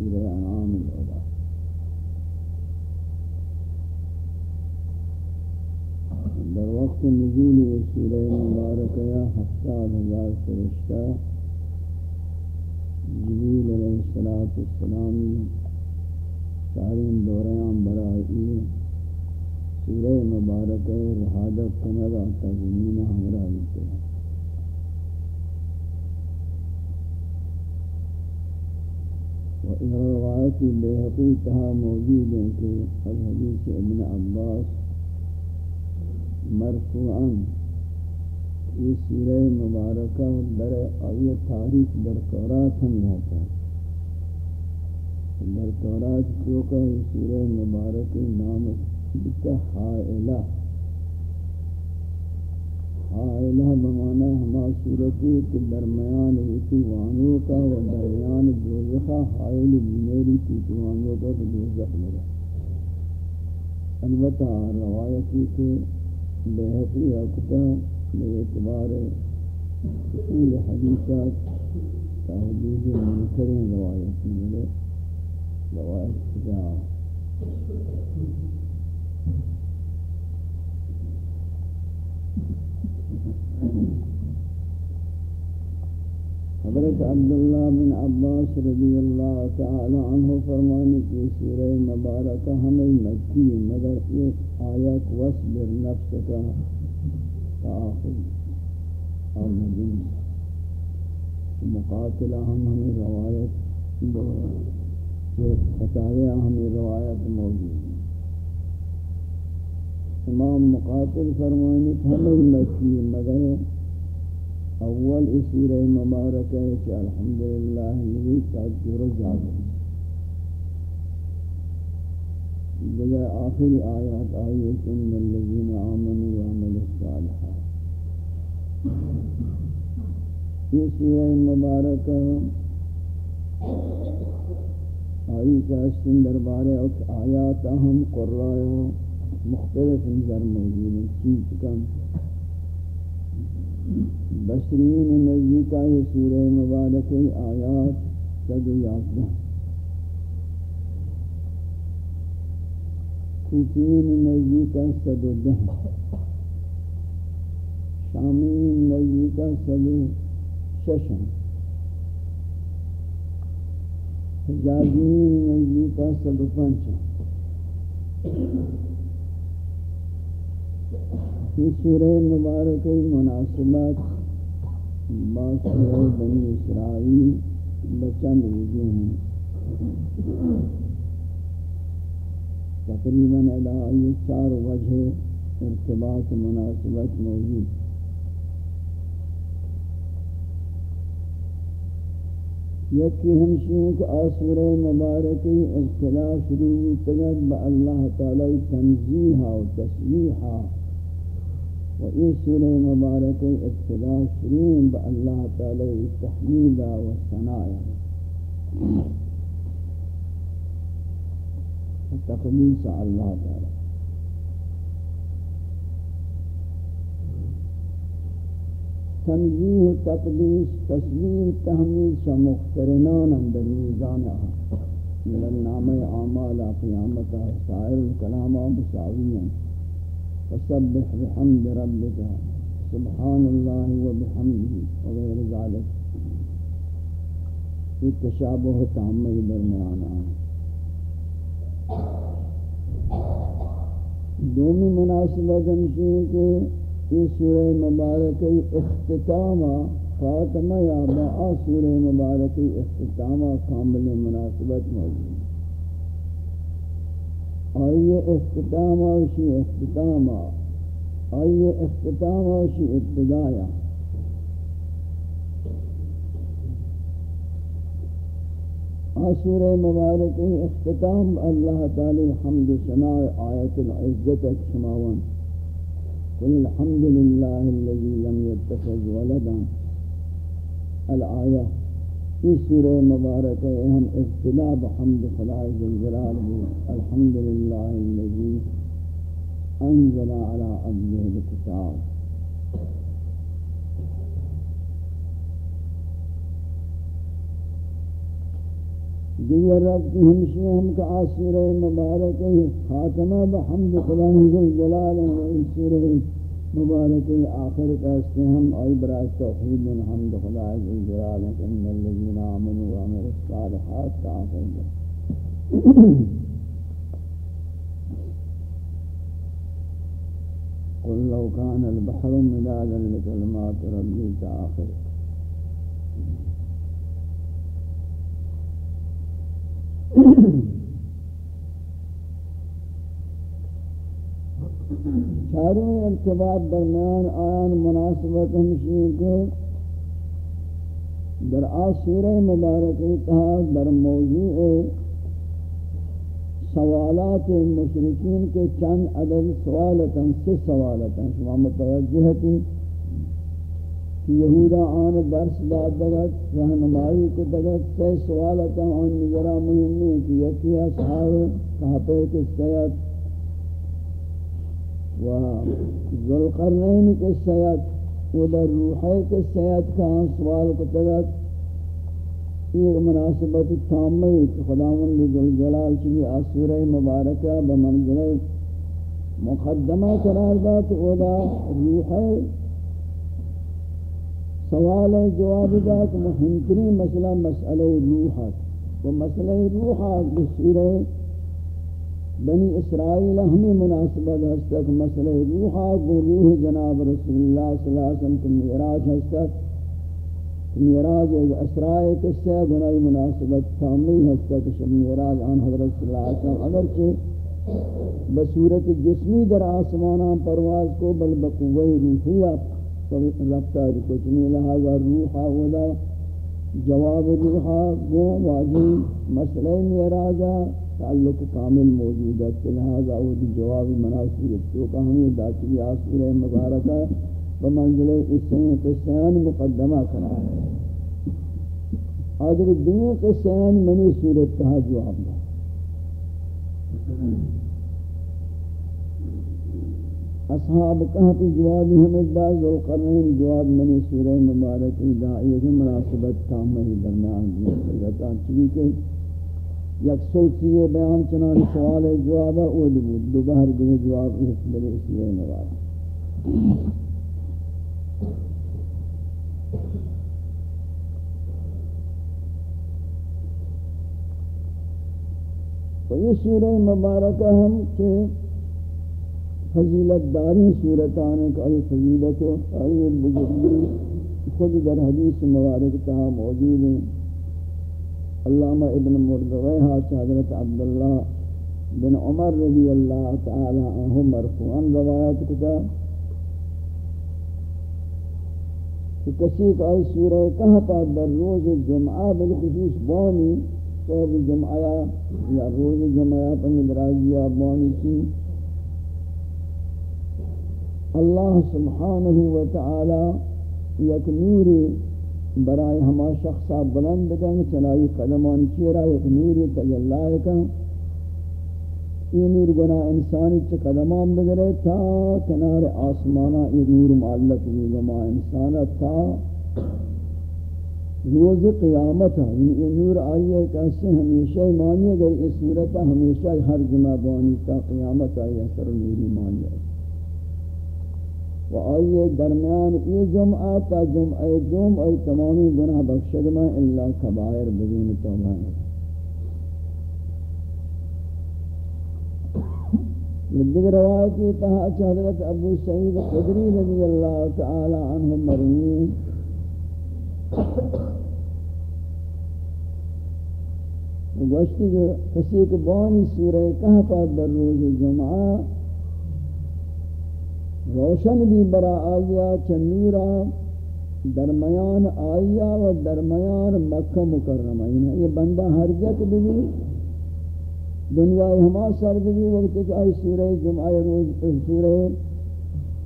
سورہ انعام العلا در وقت نزول سورہ مبارکہ ہفتاد ہزار فرشتہ جبیل علیہ الصلوۃ والسلام چارین دوریاں برائی سورہ مبارکہ رہادت کنرا تزمین ہمرا ہوتے ہیں روایت بے تہا موجود ہیں کہ الحدیث ابن عباس مرفوعا یہ سورہ مبارکہ در آئی تاریخ در تورات ہم رہتا ہے در تورات کیوں کا یہ سورہ مبارک نام بکا حائلہ۔ حائلہ بمانا ہما صورتی کہ درمیان ہوتی وانوں کا و درمیان دوزخہ حائل میری کی وانوں کا دوزخ لگا. البتہ روایتی کہ بحقی اکتا باعتبار اصول حدیثات تحدید منکرین روایت ملے، روایت کتا حضرت عبداللہ بن عباس رضی اللہ تعالی عنہ فرمانے کی سورہ مبارکہ ہمیں مکی مگر ایک آیت وصبر نفس کا تآخر اور مدین مقاتلہ ہم ہمیں روایت خطاویہ ہمیں روایت موجود امام مقاتل فرمانے کی ہمیں مکی مگر اول سورہ مبارک ہے کہ الحمدللہ نبی تاجر جاب دیگر آخری آیات آئی ہے کہ ان الذین آمنوا وعملوا الصالحات۔ یہ سورہ مبارک آئی کا سن دربارے آیات اہم قرآن مختلف انظر موجود ہیں، چیز کم بشرین نزدیکہ یہ سورہ مبارک آیات سد یازدہ کوفین نزدیکہ سد دہ۔ شامین نزدیکہ سد ششم حجازی نزدیکہ سب پنچہ یہ سورہ مبارک مناسبات با سورہ بنی اسرائیل بچند وجوہ ہیں۔ تقریباً ادائی چار وجہ ارتباط مناسبت موجود۔ یکی ہمشی کہ آسور مبارکی ابتلا شروع تگد با اللہ تعالی تنزیحا و تسلیحا و این سورة مبارک ابتدا شروع به الله تعالی تحمید و ثناء تقدیس الله تعالی تنزیه و تقدیس تسبیح تحمید شا مخترنان اندر میزان آها من نام اعمال قیامت آه. سائر کلام مساویان فسبح بحمد ربك سبحان الله وبحمده وغير ذلك. التشابه تعمل درمیانا دومی مناسبت ہمشی ہے کہ یہ سورہ مبارک اختتامہ خاتمہ یا با سورہ مبارک اختتامہ کامل مناسبت موجود آئیے اختتامہ شی اختتامہ آئیے اختتامہ شی ابتدایا آسور مبارک اختتام اللہ تعالی حمد سنا آیت العزت شماون قل الحمد لله الذي لم يتخذ ولدا الآية في سورة مباركة اهم ابتلاء بحمد خدای الجلال الحمد لله الذي انزل على عبده الكتاب دیگر رب کی ہمشی ہم کا آسور مبارک ہے، خاتمہ بحمد خدا جلال و سور مبارک آخر کہستے ہم آئی برای توحید من حمد خدا حضر جلال ان اللذین آمنوا وعمر الصالحات کا آخر قل لو كان البحر مدادا لكلمات ربي تآخر Mm-hmm. چاروں ارتباط درمیان آیان مناسبت ہمشی کے در آسورہ مبارک تہا در موضوع سوالات مشرقین کے چند عدد سوالتا سے سوالتا شما متوجہ تھی کہ یہودا آن درس داد دگت، رہنمائی کو دگت سی سوالتا آن نگرہ مہمی کہ یکی اصحاب کہپے کے سیاد و ذوالقرنین کے سیاد و در روحے کے سیاد کا ہاں سوال کو دگت ایک مناسبت تامی کہ خداوند ذوالجلال چلی آسورہ مبارکہ بمنزلہ مقدمہ قرار دات و دا روحے سوال جواب دا کہ مهمترین مسئلہ مسئلہ روح ہے وہ مسئلہ روح ہے بسورہ بنی اسرائیل ہمیں مناسبت ہے کہ مسئلہ روح ہے وہ روح جناب رسول اللہ صلی اللہ علیہ وسلم کی معراج ہے کہ معراج ایک اسرائیل کے گناہی مناسبت کاملی ہے کہ شب معراج آن حضرت صلی اللہ علیہ وسلم۔ اگرچہ بصورت جسمی در آسمانہ پرواز کو بل بقوہ روحیہ رفتار کچھ نہیں لہذا روحا ودا جواب روحا وہ واضح مسئلہ میراجا تعلق کامل موجود ہے لہذا وہ جواب مناسب تو کہ ہمیں داخلی آسور مبارکہ بمنزل اسین قصیان مقدمہ کرا ہے۔ آدھر دنیا قصیان منی صورت کہا جواب ہے۔ اصحاب کہف جواب ہمیں بعض ذوالقرنین جواب منی سورہ مبارک دائی کے مناسبت کام میں درمیان دیا چلی کہ یک سلسی بیان چنان سوال جواب او بود. دو بہر دیئے جواب اس بلے سورہ مبارک و یہ سورہ مبارکہ ہم کہ فضیلت داری صورتان کا یہ فضیلت و یہ بزرگی خود در حدیث مبارک تہا موجود ہیں علامہ ابن مردویہ حضرت عبداللہ بن عمر رضی اللہ تعالی عنہ مرفوعاً روایت کتا کہ کسی کا سورہ کہتا در روز جمعہ بالخصوص بانی صحب جمعہ یا روز جمعہ پنی دراجیہ بانی کی اللہ سبحانہ وتعالی یک نوری برای ہما شخصا بلند کن چنائی قدمان چیرا یک نوری تجلائے کن. یہ نور گناہ انسانی چھ قدمان بگرے تا کنار آسمانا یہ نور معلق ہوئی گما انسانا تا روز قیامت ہے یہ نور آئیے کہ اس سے ہمیشہ مانی اگر اس صورتا ہمیشہ ہر جمع بانی تا قیامت آئیے سر نوری مانی ہے و آئیے درمیان یہ جمعہ تا جمعہ جمع ای تمامی گناہ بخشد، میں اللہ کبائر بدون توبہ ہے دیگر روایت یہ تہا حضرت ابو سعید خدری رضی اللہ تعالی عنہ مرمین گوشتی جو کسی کے بانی سورہ کہفہ در روز جمعہ روشن بھی برا آیا، چنورا درمیان آیا و درمیان مکہ مکرمہ۔ یعنی یہ بندہ ہر بھی دنیا ہما سر بھی وقت کہ آئی سورہ جمعہ روز، سورہ،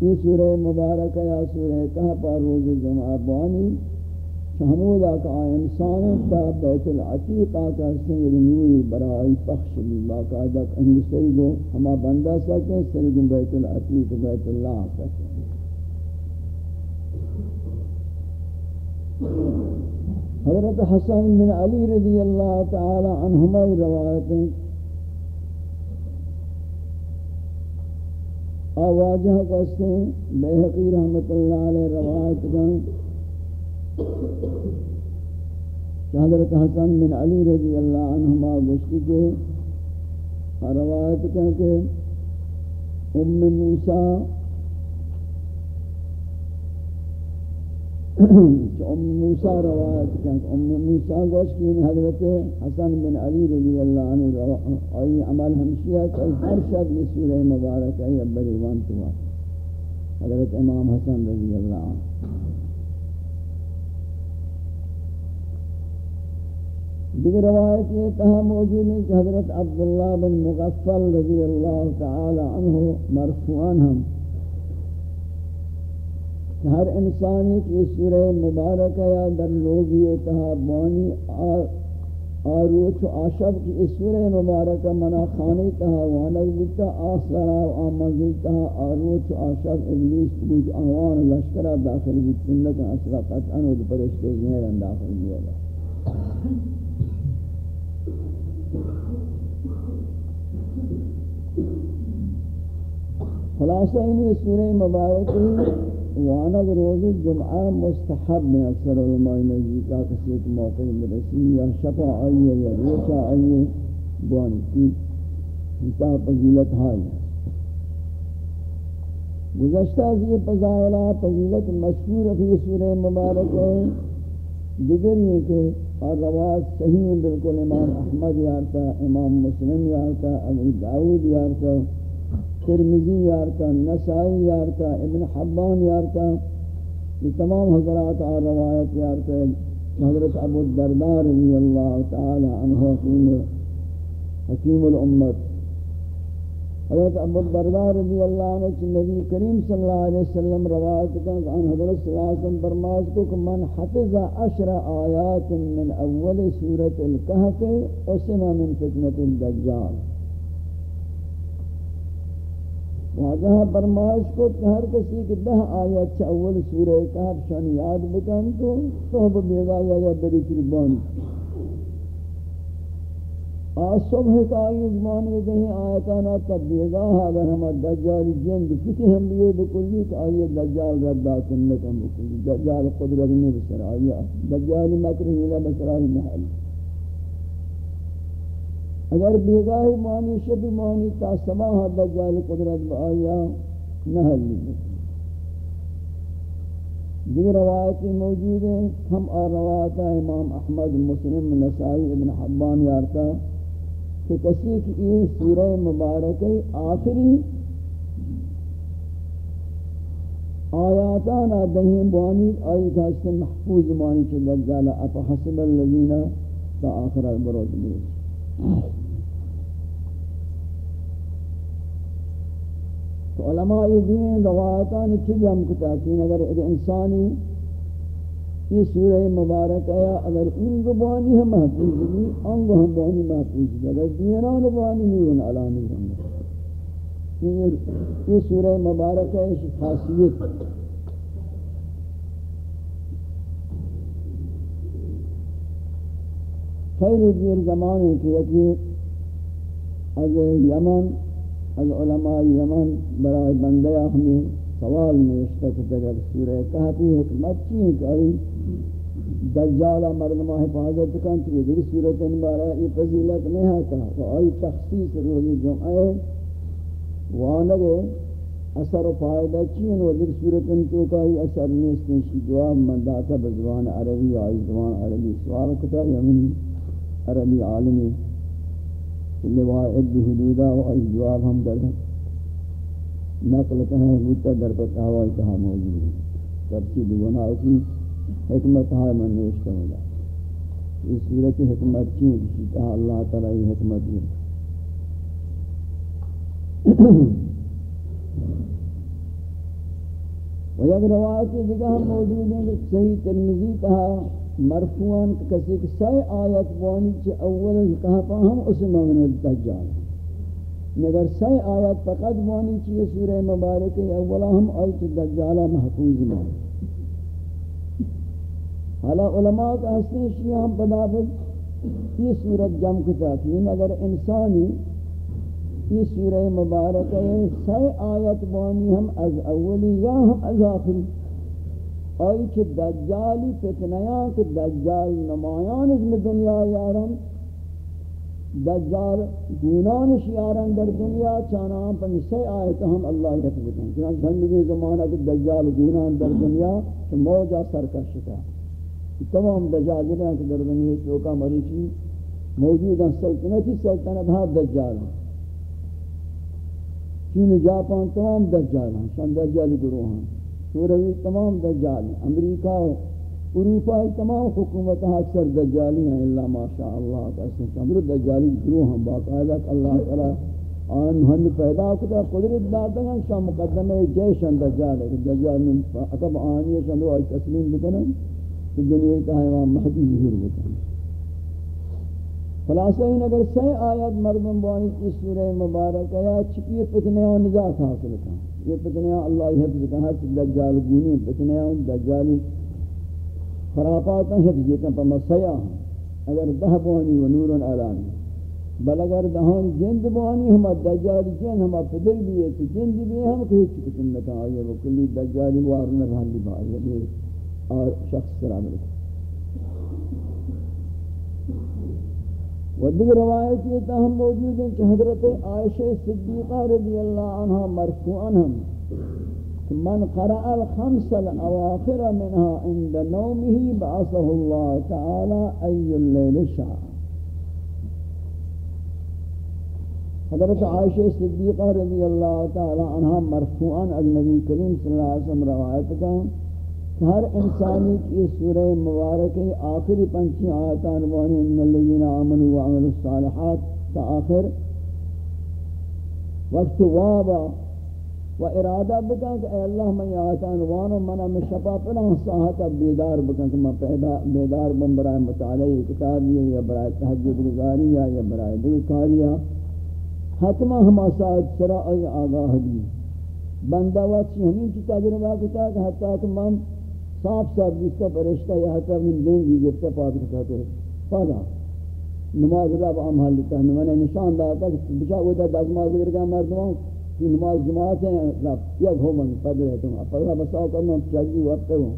یہ سورہ مبارک یا سورہ کہا روز جمعہ بانی۔ شہمود آکا انسان تا بیت العتیق آکا سنگ نوری برائی پخش بھی باقاعدہ انگسری گو ہما بندہ سکتے سنگ بیت العتیق، بیت اللہ سکتے حضرت حسن بن علی رضی اللہ تعالی عنہما روایتیں آواجہ کستے بیحقی رحمت اللہ علیہ روایت کن حضرت حسن بن علی رضی اللہ عنہما گشتی کے روایت کن کہ ام موسیٰ ام موسیٰ روایت کن ام موسیٰ گوش کی یعنی حضرت حسن بن علی رضی اللہ عنہ آئی عمل ہمشیہ کہ ہر شب یہ سورہ مبارک ہے اب بریوان توا حضرت امام حسن رضی اللہ عنہ۔ دیگر روایت یہ تہا موجود ہے کہ حضرت عبداللہ بن مغفل رضی اللہ تعالی عنہ مرفوعان ہم ہر انسان کی سورہ مبارک یا در لوگ یہ لوگی بانی آروچ و آشب کی سورہ مبارک منا خانی تہا وانک بتا آسرا و آمنزل تہا، آروچ و آشب، ابلیس، بوج، آوان، لشکرہ داخل بتا لکن اصلا قطعا و پرشتے گھیرن داخل بیا خلاصہ انہی سورہ مبارک وانگ روز جمعہ مستحب میں اکثر علماء نزدیکا کسی ایک موقع مرسی یا شفا آئیے یا روچا آئیے بوانی کی انتا پذیلت ہائی گزشتہ از یہ پذائلہ پذیلت مشہور فی سورہ مبارک ہے۔ دیگر یہ کہ اور رواز صحیح بالکل امام احمد یارتا، امام مسلم یارتا، ابو داود یارتا۔ ترمذی یارتا، نسائی یارتا، ابن حبان یارتا، یہ تمام حضرات اور روایت یارتا، حضرت ابو الدردار رضی اللہ تعالی عنہ حکیم حکیم الامت. حضرت ابو الدردار رضی اللہ عنہ کہ نبی کریم صلی اللہ علیہ وسلم روایت کا ان حضرت صلی اللہ علیہ وسلم برماز کو کہ من حفظ عشر آیات من اول سورة الكهف اسم من فتنة الدجال. واجہ برمائش کو کہ ہر کسی کے دہ آیت اول سورہ کہف شان یاد بکن تو صحب بیگا یا یا بری قربان آج صبح کا آئی زمانے دہیں آیتانا تب بیگا اگر ہم دجال جند کتی ہم بھی بکلی کہ آئی دجال ردا کنکم بکلی۔ دجال قدرت نہیں بسر آئی دجال مکر ہیلا بسر آئی محل۔ اگر بیگاہی مانی، شبی مانی، تا سماہ دجال قدرت با آیا، نہ لی دیگر روایتی موجود ہیں۔ ہم اور روایت امام احمد، مسلم، نسائی، ابن حبان یارتا، کہ کسی کی یہ سورہ مبارک آخری آیاتان دہیم بوانی آئی تھا اس کے محفوظ بوانی چھ دجالا اپا حسب اللذین تا آخر البروز بیش۔ تو علماء دین روایتان چھ جم کتا کہ اگر ایک انسانی یہ سورہ مبارک ہے اگر ان کو بوانی ہم محفوظ بھی انگو ہم بوانی محفوظ بھی اگر دینان بوانی نورن علانی رنگا یہ سورہ مبارک ہے اس خاصیت۔ خیر دیر زمانے کے یکی از یمن، از علماء یمن برای بندیہ ہمیں سوال نوشتا کہ اگر سورہ کہتی حکمت چیئے کہ دجالہ مردمہ حفاظت کن تو یہ صورت انبارہ یہ فضیلت نہیں آتا تو آئی تخصیص روزی جمعہ وانگے اثر و فائدہ چین و در صورت تو کئی اثر نیستن شی جواب من داتا بزبان عربی آئی زبان عربی سوال کتا یمنی عربی عالمی لوائد حدودا و آئی جواب ہم در نقل کہیں بودتا در پتہ ہوائی تہا موجود ہے سب ترسیل گناہ کی حکمت ہے من نوشتا ہوں اس صورت حکمت چین کسی تہا اللہ تعالی حکمت ہے۔ و یک روایت دیگه هم موجود ہیں کہ صحیح ترمذی کہا مرفوعاً کسی کہ سی آیت بانی چھ اول کہا ہم اس مغن الدجال مگر سی آیت فقط بانی چھ یہ سورہ مبارک اولا ہم آیت الدجالہ محفوظ مانی حالا علماء کا حسن شیعہ ہم پدافت یہ صورت جم کتا تھی، مگر انسانی یہ سورہ مبارک ہے سی آیت بانی ہم از اولی یا ہم از آخری۔ آئی کہ دجالی فتنیاں کہ دجال نمایان اس میں دنیا یارم دجال گونانش یارم در دنیا چانام پر سی آیت ہم اللہ رکھ بکن چنانچہ زندگی زمانہ کہ دجال گونان در دنیا تو موجہ سرکش کا تمام دجال ہیں کہ در دنیا چوکا مریشی موجود ہیں سلطنتی سلطنت ہاں دجال. ہیں چین جاپان تمام دجال ہیں شان دجال گروہ ہیں سوروی تمام دجال امریکہ اروپا تمام حکومت ہاں اکثر دجالی ہیں اللہ ماشاءاللہ کسی سمر دجالی گروہ ہیں باقاعدہ اللہ تعالی آن ہن پیدا کتا، قدرت داتا ہیں شان مقدمہ جیشن دجال ہے دجال من اتب آنی شان دو آئی تسلیم بکنن کہ دنیا کا حیوان مہدی ظہور بکنن خلاصہ ان اگر سی آیات مردم بانی کی سورہ مبارک ہے چکی فتنے و نجات حاصل کن یہ فتنے اللہ حفظ کن ہر دجال گونی فتنے و دجالی خرافات حفظ کن پر مسیح اگر دہ بانی و نور علانی بل اگر دہان جند بانی ہم دجال جن ہم پدر بھی ہے، تو جند بھی ہم کہ کہیں چکی سنتا آئیے وہ کلی دجالی وارن رہن لی بائی اور شخص سلام علیکم و دیگر روایت یہ تاہم موجود ہیں کہ حضرت عائشہ صدیقہ رضی اللہ عنہ مرفوعاً ہم من قرأ الخمس الاواخر منها عند نومه بعثه الله تعالى اي الليل شاء حضرت عائشہ صدیقہ رضی اللہ تعالی عنہ مرفوعاً از نبی کریم صلی اللہ علیہ وسلم روایت کا ہر انسانی کی سورہ مبارک آخری پنچی آیتان وانی ان الذین آمنوا وعملوا الصالحات تا آخر۔ وقت وابا و ارادہ بکن کہ اے اللہ میں آیتان وانو منا میں شفا پناہ ساہتا بیدار بکن کہ میں بیدار بن برائے مطالعی کتابی یا برائے تحجد گزاری یا برائے بلکاریہ حتما ہما ساتھ سرا ای آگاہ دی۔ بندہ وقت ہمیں کی تجربہ کتا کہ حتی کہ میں صاف صاف جس کا فرشتہ یا حتی من دیں گی گفتا پاک رکھاتے ہیں۔ فادا نماز رب عام حال لیتا ہے۔ نمانے نشان داتا کہ بچا ہوئی تا دازماز گرگا مردمان کہ نماز جماعت ہیں۔ رب یک ہو من قدر ہے تمہا فضا بساو کرنا چاہیے وقت ہوں۔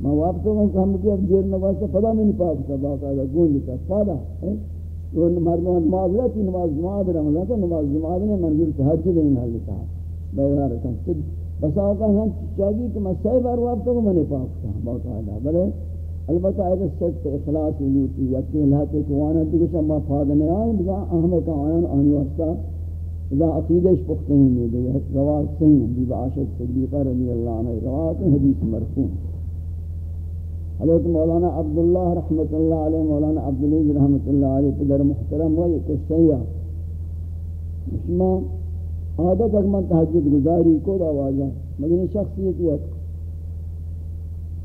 میں وقت ہوں کہ ہم کیا دیر نواز سے فضا میں نہیں پاک تا باقا ہے۔ گون لیتا فادا تو مردمان نماز رہتی نماز جماعت رمضان تو نماز جماعت نے منظور تحجد ہیں محل تھا بیدار رکھا بس آقا ہم چاہیے کہ میں سی بار وقت کو میں نے پاک تھا بہت آئیدہ بلے، البتہ ایسا سچت اخلاص لیوتی یکی اللہ کے کوانا تو کچھ ہم فادنے آئیں بزا احمد کا آیان آنی واسطہ اذا عقیدش پختے ہیں یہ دیئے روایت صحیح ہیں بیب عاشق صدیقہ رضی اللہ عنہ روایت حدیث مرفون حضرت مولانا عبداللہ رحمت اللہ علیہ، مولانا عبدالعز رحمت اللہ علیہ، پدر محترم، وہ یہ قصہ ہے۔ عادت اگر من تحجد گزاری کو دا واجہ مگر شخصیت یہ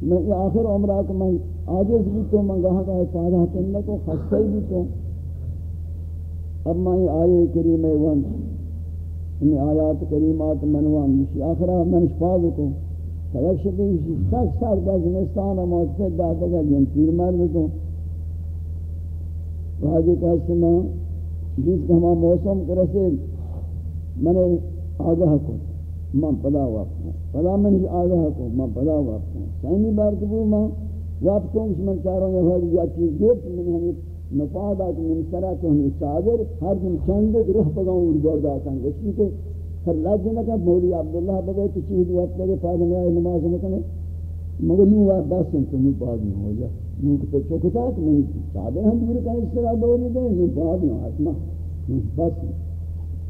میں یہ آخر عمرہ کہ میں عاجز بھی تو، میں گاہا کا فائدہ تنہ کو خستہ بھی تو۔ اب میں آئے کریم ون ان آیات کریمات منوان مشی آخرہ میں نشفاظ کو۔ فیک شبی سک سک دا زمستان موت پہ داتا گا جن پیر مرد تو۔ واجی کہتے میں جس کہ ہما موسم کرسے میں نے آگاہ کو میں پدا وقت ہوں پدا میں نے آگاہ کو میں پدا وقت ہوں سہمی بار کبھو میں وقت ہوں اس میں چاروں یہ ہوئی یا چیز گفت میں ہمیں مفادات من سرا تو ہمیں چادر ہر دن چند روح پگاؤں اور اردور داتا ہوں اس کہ ہر لاج نہ کہ مولی عبداللہ بگئے تو چیز وقت لگے فائدہ میں آئے، نماز میں کنے مگر نو وقت بس تو نو بعد میں ہو جا۔ نو تو چوکتا کہ میں چادر ہم دور کا اس طرح دوری دیں، نو بعد میں آسما نو، بس۔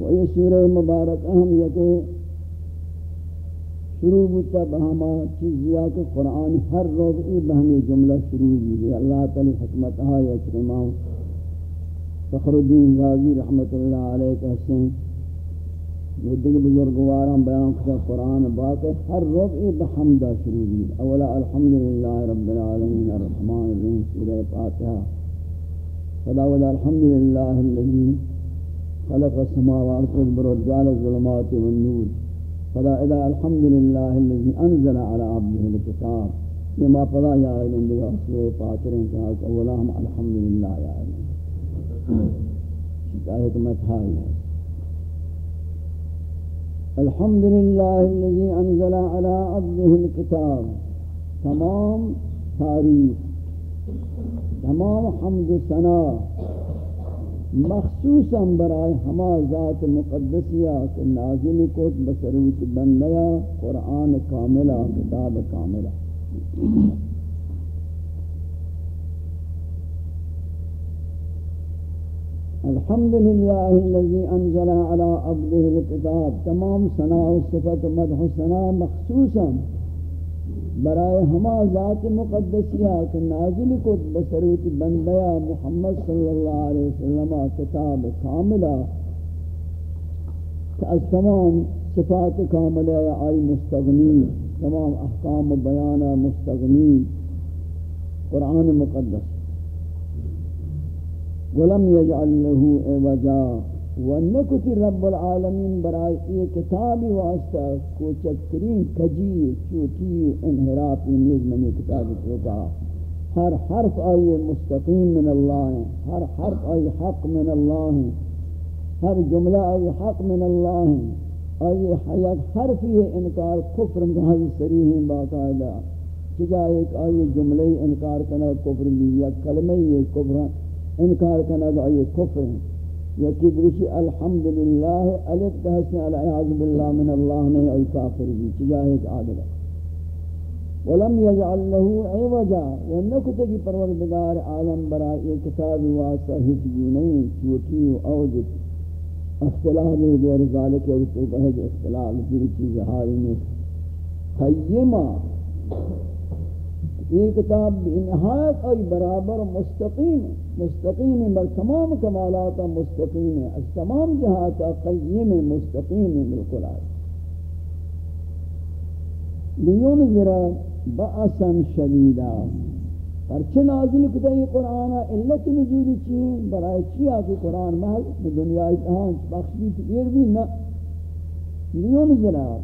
وهي سورة مبارك أهم يكي شروع بتا بہما چیزیا کہ قرآن ہر روز ای بہمی جملہ شروع بھی اللہ تعالی حکمت آیا کرمان فخر الدین غازی رحمت اللہ علیہ کہتے ہیں یہ دیکھ بزرگواران بیان کتا قرآن باقی ہر روز ای بحمدہ شروع بھی اولا الحمدللہ رب العالمین الرحمن الرحیم، سورہ فاتحہ. فلا ولا الحمدللہ الذي خلق السماوات والبر جعل الظلمات والنور. فلا إلى الحمد لله الذي أنزل على عبده الكتاب. لما فلا يا علم بها سورة فاترين كان أولاهم الحمد لله يا علم شكاية متحاية الحمد لله الذي أنزل على عبده الكتاب. تمام تاريخ. تمام حمد و مخصوصا برائے ہما ذات مقدسیہ کہ نازل کو بسروت بندیا قرآن کاملہ، کتاب کاملہ۔ الحمد لله الذي انزل على عبده الكتاب، تمام ثناء و صفت مدح و ثناء مخصوصا برائے ہما ذات مقدسیہ کہ نازل کو بسروت بندیا محمد صلی اللہ علیہ وسلم کتاب کاملہ کہ از تمام صفات کاملہ آئی مستغنی، تمام احکام و بیانہ مستغنی، قرآن مقدس۔ ولم يجعل له عوجا ونکتی رب العالمین برای یہ کتابی واسطہ کوچکترین کجی، چوٹی، انحرافی نیز منی کتاب چوکا ہر حرف آئی مستقیم من اللہ ہے، ہر حرف آئی حق من اللہ ہے، ہر جملہ آئی حق من اللہ ہے. آئی حیات حرف یہ انکار کفر محض سریح باقاعدہ. چجا ایک آئی جملہ انکار کرنا کفر بھی، یا کلمہ یہ کفر انکار کرنا دا کفر ہیں. یکی بروشی الحمدللہ، الف کہتے ہیں العیاض باللہ من اللہ نے ای کافر بھی چجاہ ایک آدھر ولم یجعل له عوجا ونکتے کی پروردگار عالم برا یہ کتاب واسطہ ہیچ بھی نہیں، چوٹی و اوجت اختلاف میں غیر ذالک ہے تو کہے جو اختلاف کی چیز حالی میں قیمہ، یہ کتاب نہایت ای برابر مستقیم ہے۔ مستقیم بر تمام کمالات مستقیم ہے از تمام جہات قیم مستقیم بالکل آئے لیون ذرا بأسا شدیدا. پرچہ نازل کتا یہ قرآن؟ علت نزولی چیئے برای چی آکی قرآن؟ محل دنیا اتحان بخش بھی تیر بھی نا لیون ذرا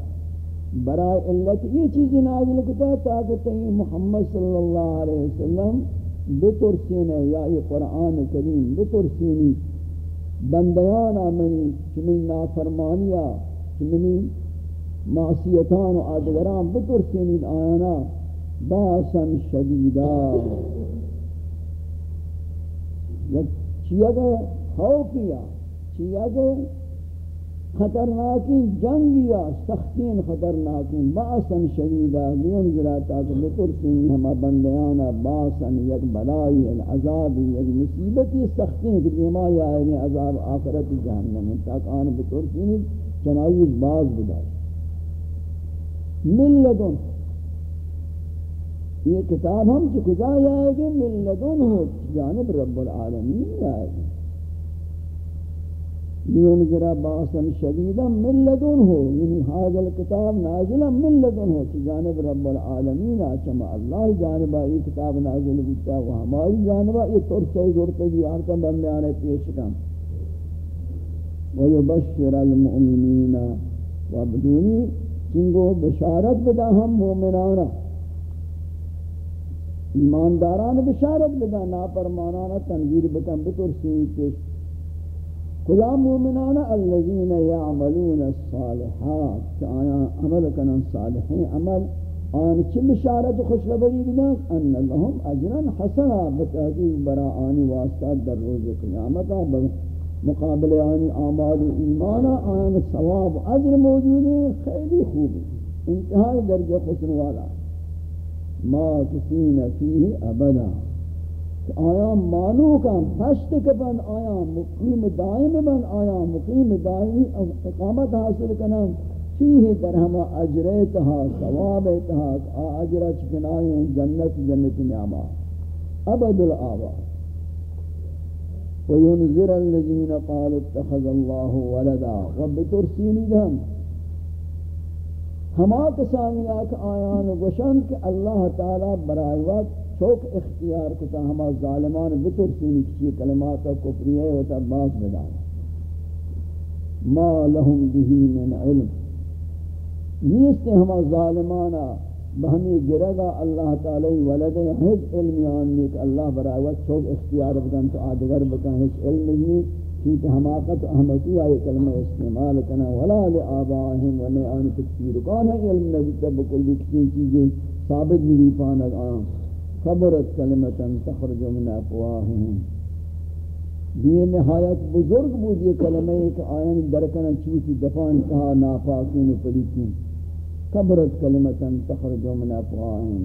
برای علت یہ چیز نازل کتا تاکہ تین محمد صلی اللہ علیہ وسلم بترسینے یا یہ قرآن کریم بترسینی بندیان آمنی چمنی نافرمانیا چمنی معصیتان و آدگران بترسینی آیانا. باسا شدیدا. چیا گئے خوفیا چیا گئے خطرناکی جنگیا سختین خطرناکی باسا شدیدا لیون ذراتا کہ بترسین ہما بندیانا باسا یک بلائی العذاب یک مصیبتی سختین کہ دیما یا آئین عذاب آخرت جہنم تاک آن بترسین چنائیش باز بدائی ملتن یہ کتاب ہم سے کجا جائے گی ملدن ہو، جانب رب العالمین جائے گی. لیون ذرا باسن شدیدا ملدن ہو یعنی حاضر کتاب نازلہ ملدن ہو جانب رب العالمین آچما اللہ جانبہ یہ کتاب نازل ہوتا وہ ہماری جانبہ یہ ترسے زورتے جی آرکا بندے آنے پیش کم وَيُبَشِّرَ الْمُؤْمِنِينَ وَبْدُونِ چنگو بشارت بدا ہم مومنانا ایمانداران بشارت بدا ناپرمانانا تنگیر بکن بترسین کش کلا مومنانا الذین یعملون الصالحات کہ آیا عمل کنن عمل آن چی بشارت خوشخبری بدا ان لهم اجرا حسنا بتحقیق برا آنی واسطہ در روز قیامتا مقابل آنی آمال و آن ثواب اجر موجود ہے خیلی خوب. انتہائی درجہ خسن والا ما کسین فیه ابدا. آیا مانو کن پشت کبن آیا، مقیم دائم بن آیا، مقیم دائمی اقامت حاصل کنن فیه در ہما اجریتها ثوابتها اجرہ چکنائیں جنت جنت نعمہ ابد الآبا وينذر الذين قالوا اتخذ الله ولدا. رب ترسيني دهم. ہما کسانی آکھ آیان گوشن کہ اللہ تعالی برای وقت چوک اختیار کتا، ہما ظالمان بترسینی کچی کلمات کفریہ و تباس بدانا ما لهم به من علم. نیستے ہما ظالمانا بہمی گرگا اللہ تعالی ولد ہج علم یعنی کہ اللہ برای وقت اختیار بکن تو آدگر بکن ہج علم نہیں، چونکہ حماقت احمدی آئے کلمہ استعمال کنا، ولا لآبائہم و نیان تکفیر. کانا علم نبیتا بکل کسی چیزیں ثابت بھی پانک آن؟ خبرت کلمتا تخرج من افواہم یہ نہایت بزرگ بود یہ کلمہ ایک آیان درکنا چوسی دفان کہا ناپاکین و پلیتین خبرت کلمتا تخرج من افواہم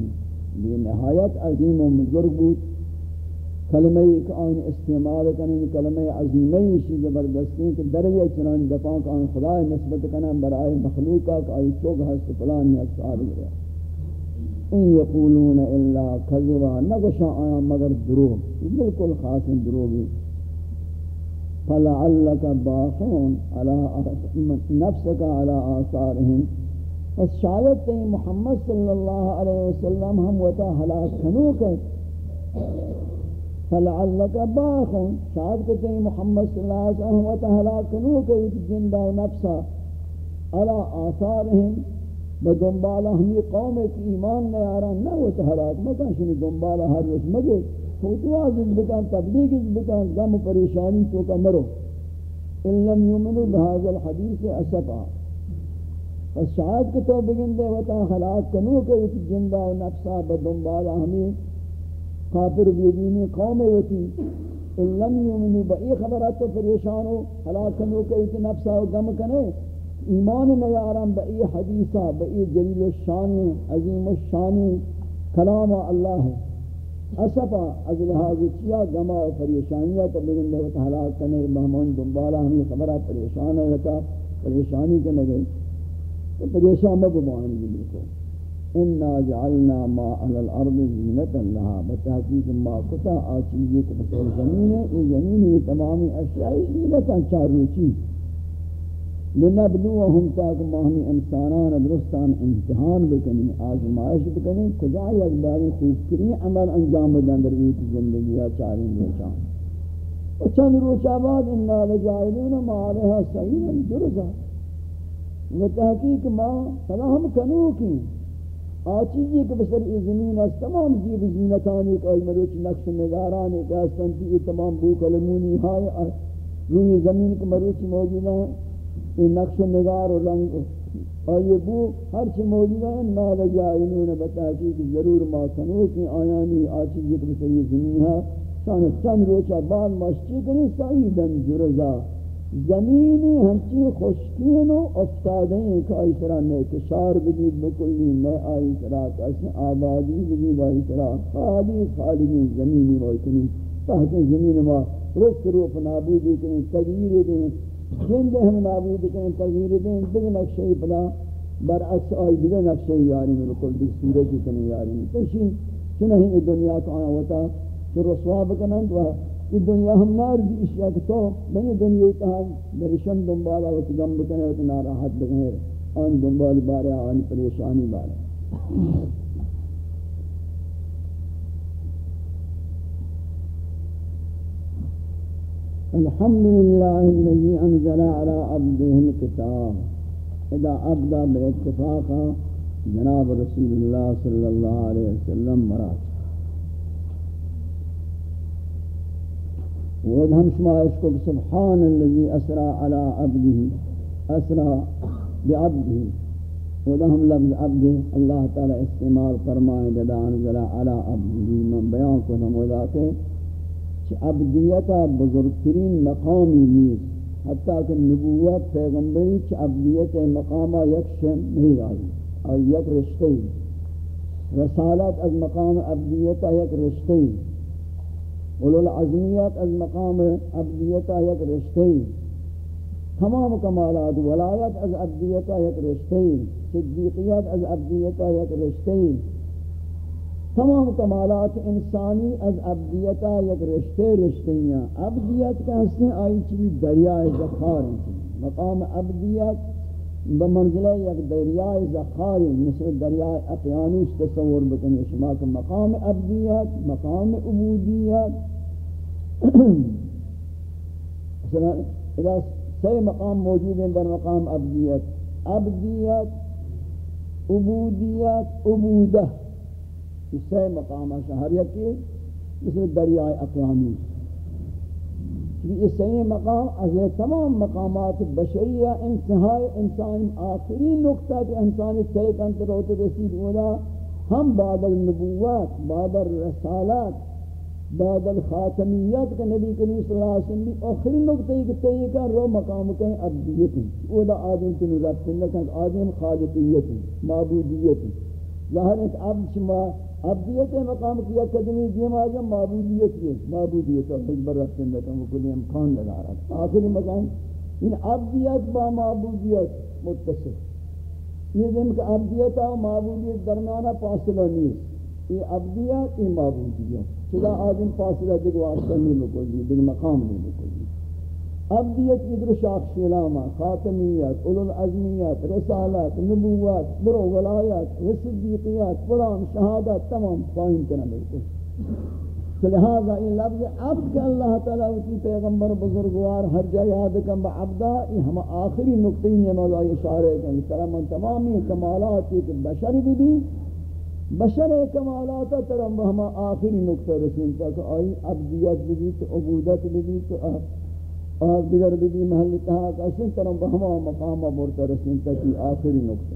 یہ نہایت عظیم و بزرگ بود. کلمہ ایک آن استعمال کریں کلمہ عظیمہ شی زبردستی کہ درجہ چنان دفاع کا آن خدا نسبت کرنا برائے مخلوقہ کا آئی چوک ہست فلانی اثاری رہا ان یقولون الا کذبا نگشا آیا مگر دروغ. بالکل خاص دروغی. فلعلک باخون نفسک علی آثارهم. پس شاید تی محمد صلی اللہ علیہ وسلم ہم وطا حلاک کنوک ہے فلعلک باخن شاید کہتے ہیں محمد صلی اللہ علیہ وسلم ہم و تحلا کنو کہ جندہ و نفسا علا آثارهم. بدنبالا ہمی قوم ایک ایمان نیاران نہ و تحلاک مکن شنی دنبالا ہر روز مگر خطوازش بکن تبلیغش بکن، غم پریشانی تو کا مرو. ان لم یمنو بهذا الحدیث اسفا. پس شاید کہ تو بگن دے و تحلا کنو کہ جندہ و نفسا بدنبالا ہمی کافر بیدینی قوم وتی ان لم یمنو با ای خبرات تو پریشان ہو ہلاکنو کہ ایت نفسا و غم کنے ایمان نیارم با ای حدیثا با ای جلیل الشان عظیم الشان کلام اللہ ہے اسفا از لحاظ کیا غم و پریشانیاں تو بگن دے ہلاک کنے بہمان دنبالا ہمیں خبرات پریشان ہے پریشانی کے لگے تو پریشان میں بمانی بالکل انا جعلنا ما على الارض زینتا لها، بتحقیق ما کتا آچیزی کے بطور زمین ہے، یہ زمین یہ تمامی اشیاء زینتا چار روچی لنبلوهم تاک ماہمی انسانان درستان امتحان بکنی، آزمائش بکنی، کجا یک باری خوب کری، عمل انجام بدن در ایت زندگی یا چارین روچان. و چند روچا بعد انا لجائلون ما سعینا جرزا و تحقیق ما فلاہم کنو کی. آچیزی کہ بسر ای زمین از تمام زیب زینتانی کہ آئی مروچ نقش نگارانی کہ از تمام بو کلمونی ہائی روی زمین کے مروچ موجود ہیں یہ نقش و نگار و رنگ اور یہ بو ہر چی موجود ہے نال جائلون بتاکی کہ ضرور ما کنو کی آیانی آچی ذکر سری زمین ہے شان چند روچا بعد مشتی کنی؟ سعیدن جرزا. زمینی ہمچی خوشکین و افتادیں کہ آئی طرح نئے کشار بدید بکلی نئے آئی طرح کسی آبادی بدید آئی طرح خالی خالی زمینی موئی کنی. تحت زمین ما رست روپ نابودی کنی تغییر دیں جن ہم نابود کریں تغییر دیں دیکھ نقشہ پلا برعکس آئی دیگر نقشہ یاری میں بکل دیکھ سورج کی کنی یاری میں تشین چنہی یہ دنیا کو آیا ہوتا تو رسوا بکنند و یہ دنیا ہم نار دی اشیاء کہ تو بنی دنیا اتہا درشن دنبالا و تگم بکنے و تناراحت بکنے آن دنبال بارے آن پریشانی بارے الحمد لله الذي أنزل على عبده الكتاب. إذا أبدى باتفاق جناب رسول الله صلى الله عليه وسلم مرات وهم شما يشكر سبحان الذي أسرى على عبده أسرى بعبده. وهم لفظ عبده الله تعالى استعمال فرمائے، جدا انزل على عبده. من بیان کنم وذاته کہ عبدیتا بزرگترین مقامی نیست. حتیٰ کہ نبوت پیغمبری کہ عبدیت مقامہ یک شم نہیں آئی. اور یک رشتے رسالت از مقام عبدیتا یک رشتے اولو العظمیت از مقام عبدیتا یک رشتے تمام کمالات ولایت از عبدیتا یک رشتے صدیقیت از عبدیتا یک رشتے تمام کمالات انسانی از عبدیتا یک رشتے رشتیاں عبدیت کا حسن آئی چوی دریائے زخار مقام عبدیت بمنزلہ یک دریائے زخار مثل دریائے اقیانوس تصور بکنی شما کہ مقام عبدیت، مقام عبودیت سی مقام موجود ہیں در مقام عبدیت. عبدیت، عبودیت عبودہ سے مقام شہر یکی مثل دریائے اقیانوس۔ یہ صحیح مقام از تمام مقامات بشریہ انتہائی انسان آخری نقطہ کہ انسانی تیک انتر ہوتے رسید ہونا، ہم بعد النبوات بعد الرسالات، بعد الخاتمیت کا نبی کریم صلی اللہ علیہ وسلم آخری نقطہ کہ تیک کا رو مقام کہیں عبدیت وہ دا آدم تنو رب تنو آدم خالقیت معبودیت ظاہر ہے کہ عبد شما عبدیت مقام کیا قدمی دیم آجم معبودیت کی، معبودیت اور حجبر رفتن دیتا ہوں کلی امکان لگا رہا آخری مقام، ان عبدیت با معبودیت متصف یہ دن کہ عبدیت و معبودیت درمیانہ فاصلہ نہیں یہ عبدیت، یہ معبودیت۔ چلا آدم فاصلہ دیکھ واسطہ نہیں بکل دیکھ مقام نہیں بکل عبدیت ادر شاخ شلامہ خاتمیت اولو العظمیت رسالت نبوت برو ولایت وصدیقیت فلان شہادت تمام فائن کرنا بالکل لہذا یہ لفظ عبد کہ اللہ تعالیٰ کی پیغمبر بزرگوار ہر جا یاد کم با عبدہ یہ ہم آخری نقطین یہ مولا اشارے کن سلام تمامی کمالات کہ بشر بھی بھی بشر کمالات ترم ہم آخری نقطہ رسیم تک آئی عبدیت بھی تو عبودت بھی تو اور دیگر بھی محل تہا کہ اسی طرح بہما مقام برتا رسین تکی آخری نقطہ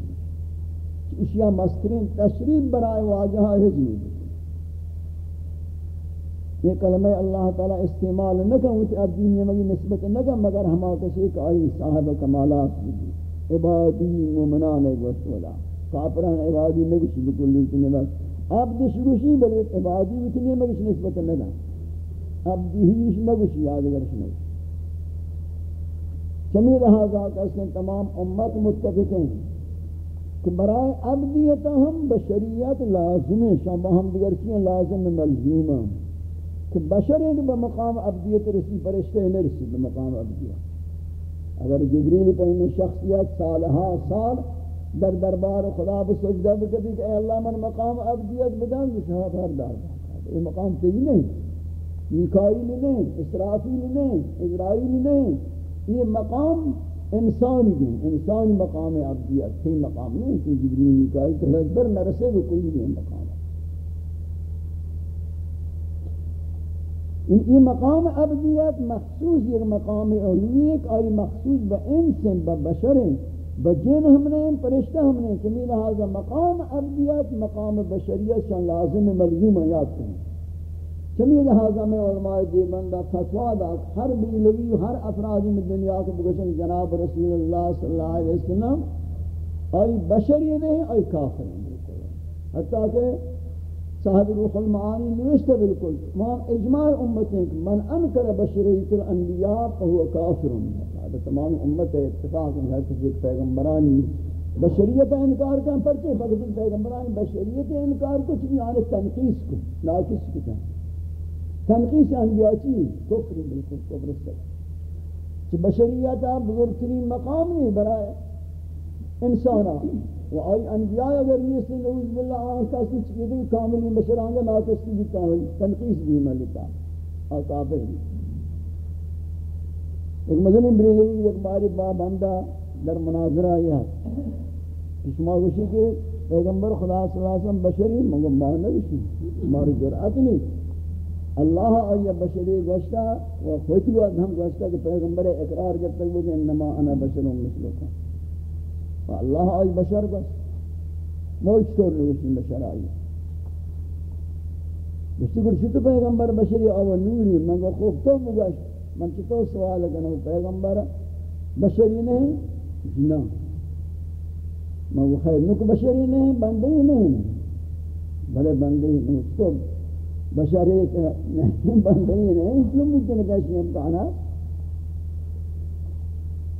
اشیاء مسترین تشریف برائے واجہا ہے جی۔ یہ کلمہ اللہ تعالی استعمال نہ کہ وہ اب دنیا میں نسبت نہ کہ مگر ہم کسی کہ آئی صاحب کمالات بھی عبادی مومنان گوشت ولا کافران عبادی نہ کچھ بکل لیکن بس۔ عبد شروشی بلے عبادی اتنی مگش نسبت نہ عبدی ہیش نہ کچھ یاد کرش نہ چمی لہذا کہ تمام امت متفق ہیں کہ برائے عبدیتا ہم بشریت لازم ہیں شما ہم دیگر چیئے لازم ملزوم ہیں۔ کہ بشر ہیں کہ بمقام عبدیت رسی، فرشتے ہیں رسی بمقام عبدیت۔ اگر جبریل پہ میں شخصیت سالہا سال در دربار خدا بسجدہ بکتی کہ اے اللہ من مقام عبدیت بدن شہاب ہر دار۔ یہ مقام تیجی نہیں۔ میکائیل نہیں اسرافیل نہیں اسرائیل نہیں یہ مقام انسانی ہیں انسانی مقام عبدیت تھی مقام نہیں کہ جبریل میکائیل تو لذبر نرسے بکل بھی مقام ان یہ مقام ابدیت مخصوص یہ مقام علویت آئی مخصوص با انسان با بشریں با جن ہم نے پرشتہ ہم نے چمی لہذا مقام ابدیت مقام بشریت شان لازم ملزوم یاد کریں۔ چمی لہذا میں علماء دیبندہ فتوہ دا ہر بیلوی ہر افرادی میں دنیا کے بگشن جناب رسول اللہ صلی اللہ علیہ وسلم، آئی بشری نہیں، آئی کافر ہیں حتیٰ کہ صاحب روح المعانی نوشته بالکل۔ ما اجماع امت ہیں من انکر بشریت الانبیاء فهو کافر هذا تمام امت اتفاق ہے کہ پیغمبرانی بشریت انکار کا پرچے فقط پیغمبرانی بشریت انکار کچھ بھی آنے تنقیس کو، ناقص کی تھا تنقیس انبیاء چی کفر بالکل کفر سے کہ بشریت بزرگترین مقام نہیں برائے انسانا. و آئی انبیاء اگر نیستی نعوذ باللہ، آن کسی چکیدی کاملی بشرانگا ناکستی بھی کاملی تنقیص بھی ملتا آقابر بھی ایک مدنی بریلوی ایک باری با بندہ در مناظرہ یہ ہے. اسما گوشی کہ پیغمبر خدا صلی اللہ علیہ وسلم بشری مگر ماہ نوشی ہماری جرعت نہیں. اللہ آیا بشری گوشتا و خودی وقت ہم گوشتا کہ پیغمبر اقرار جب تک بودے انما انا بشروں مثلو کا اللہ آئی بشر بس موج طور نوشن بشر آئی۔ بشتی گر چھتو پیغمبر بشری آو نوری من گو خوب تو بگش من چھتو سوال کنو پیغمبر بشری نہیں؟ نا من گو خیر نکو بشری نہیں بندی نہیں۔ بلے بندی نہیں۔ تو بشری نہیں بندی نہیں، اس لیے مجھے نکشی امتحانات۔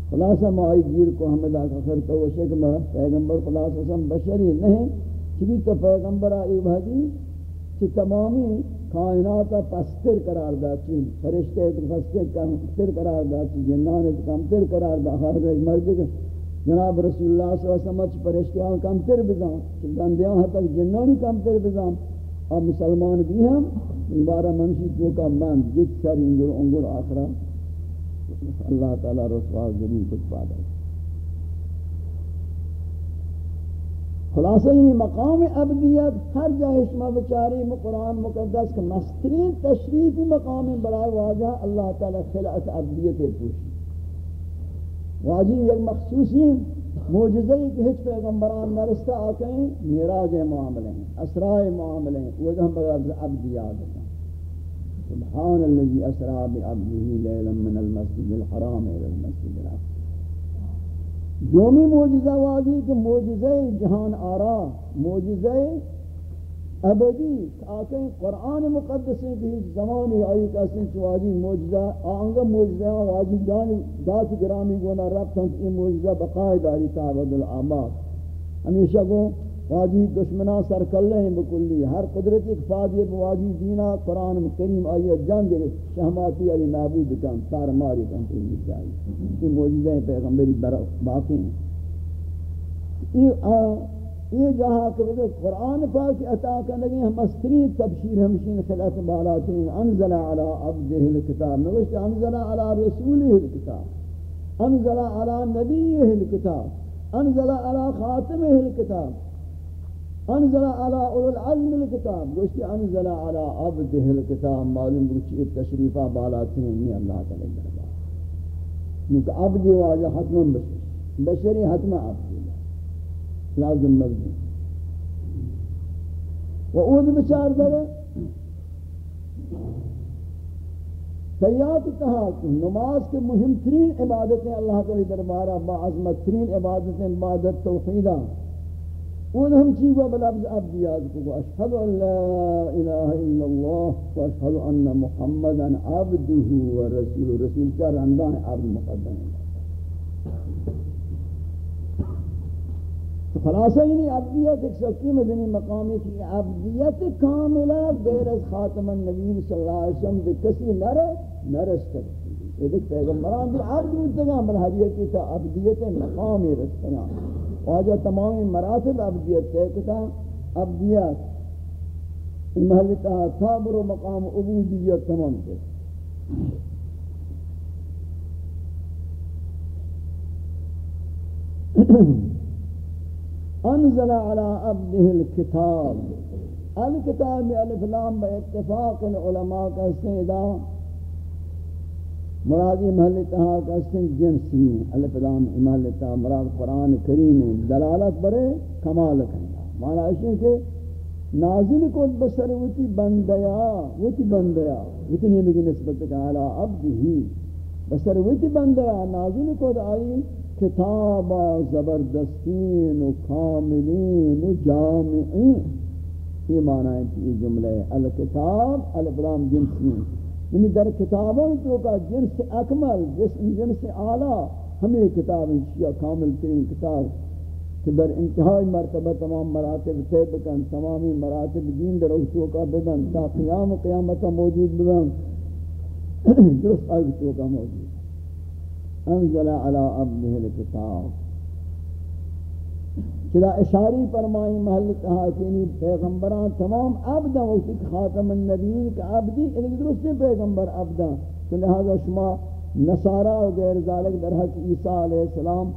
خلاصہ معائی گیر کو ہمیں دا خیر تو وشے کہ پیغمبر خلاصہ سم بشری نہیں چلی تو پیغمبر آئی بھاجی کہ تمامی کائنات پستر قرار دا چین فرشتے پستر کمتر قرار دا چین جنان کمتر قرار دا ہر ایک مرد جناب رسول اللہ صلی اللہ علیہ وسلم، فرشتیاں کمتر بزان بندیاں تک جنانی کمتر بزان۔ اور مسلمان بھی ہم بارہ منشی جو کا مند جت سر انگر انگر آخرہ، اللہ تعالی رسوا ضرور کچھ بات ہے خلاصہ یہ مقام ابدیت، ہر جائے شما بچاری، قرآن مقدس کا مسترین تشریف مقام برائے واجہ اللہ تعالی خلعت ابدیت پوشی۔ واجی ایک مخصوصی موجزہ کہ ہچ پیغمبران نرستا آکے ہیں میراج معاملے ہیں اسراء معاملے ہیں وہ ہم بغیر ابدیات ہیں سبحان الذي اسرا بعبده ليلا من المسجد الحرام الى المسجد الاقصى دومی معجزہ واضح کہ معجزہ جہان آرا معجزہ ابدی آکے قرآن مقدس کی زمانی آئی کسی چواجی معجزہ آنگا معجزہ واجی جان ذات گرامی گونا رب تنس این معجزہ بقای داری تعبد العباد ہمیشہ گو واجی دشمنان سر کلے ہیں بکلی، ہر قدرت ایک فادی بواجی دینا قرآن کریم آئی جان دے شہماتی آئی، نابود کن، تار ماری کن تیلی چاہیے یہ موجودہ ہیں، پیغمبری باقی ہیں۔ یہ یہ جہاں کہ قرآن پاک عطا کرنے ہم استری تبشیر ہمشین خلاف بالاتین انزل علی عبده الكتاب، نوشت انزل علی رسوله الكتاب، انزل علی نبیه الكتاب، انزل علی خاتمه الكتاب، انزل على اول العلم الكتاب گوشتی انزل على عبده الكتاب، معلوم بچی تشریفہ بالا تنینی اللہ تعالی دربار کیونکہ عبد واجہ حتما بشری بشری حتما عبد۔ لازم ملزم و اود بچار دے سیاد کہا کہ نماز کے مہم ترین عبادتیں اللہ تعالی دربارہ، با عظمت ترین عبادتیں عبادت توحیدہ اون ہم چیز و بلفظ عبد یاد کو اشهد ان لا اله الا الله واشهد ان محمدا عبده ورسوله رسول کا رندان عبد مقدم ہے تو خلاصہ یعنی عبدیت ایک سکی مدنی مقامی کی عبدیت کاملہ غیر از خاتم النبی صلی اللہ علیہ وسلم دے کسی نرے نرستر یہ دیکھ پیغمبران بھی عبد ہوتگا بل حدیثی تا عبدیت مقامی رستگا واجہ تمامی مراتب عبدیت تے کتا عبدیت محل تا صابر و مقام عبودیت تمام تے انزل على عبده الكتاب. الكتاب الف لام باتفاق العلماء کا سیدا مرادی محل تہا کا سن جنسی الف لام محل تہا مراد قرآن کریم دلالت برے، کمال کرنا معنی ہے کہ نازل کو بسر وتی بندیا وتی بندیا، وتی نہیں بھی نسبت کا علی عبده بسر وتی بندیا، نازل کو آئی کتاب زبردستین و کاملین و جامعین. یہ معنی ہے کہ یہ جملہ ہے الکتاب الابرام جنسی یعنی در کتابوں تو کا جنس اکمل جسم جنس اعلی، ہمیں کتاب شیعہ کامل ترین کتاب کہ در انتہائی مرتبہ تمام مراتب طے بکن تمامی مراتب دین در اوچو کا ببن، تا قیام قیامتا موجود ببن. درست آئی تو کا موجود. انزل على عبده الكتاب. چلا اشاری فرمائی محل کہا کہ پیغمبران، تمام عبدا وقتی خاتم النبیین کا عبدی ایک درست پیغمبر عبدا تو لہذا شما نصارہ و غیر ذالک در حق عیسیٰ علیہ السلام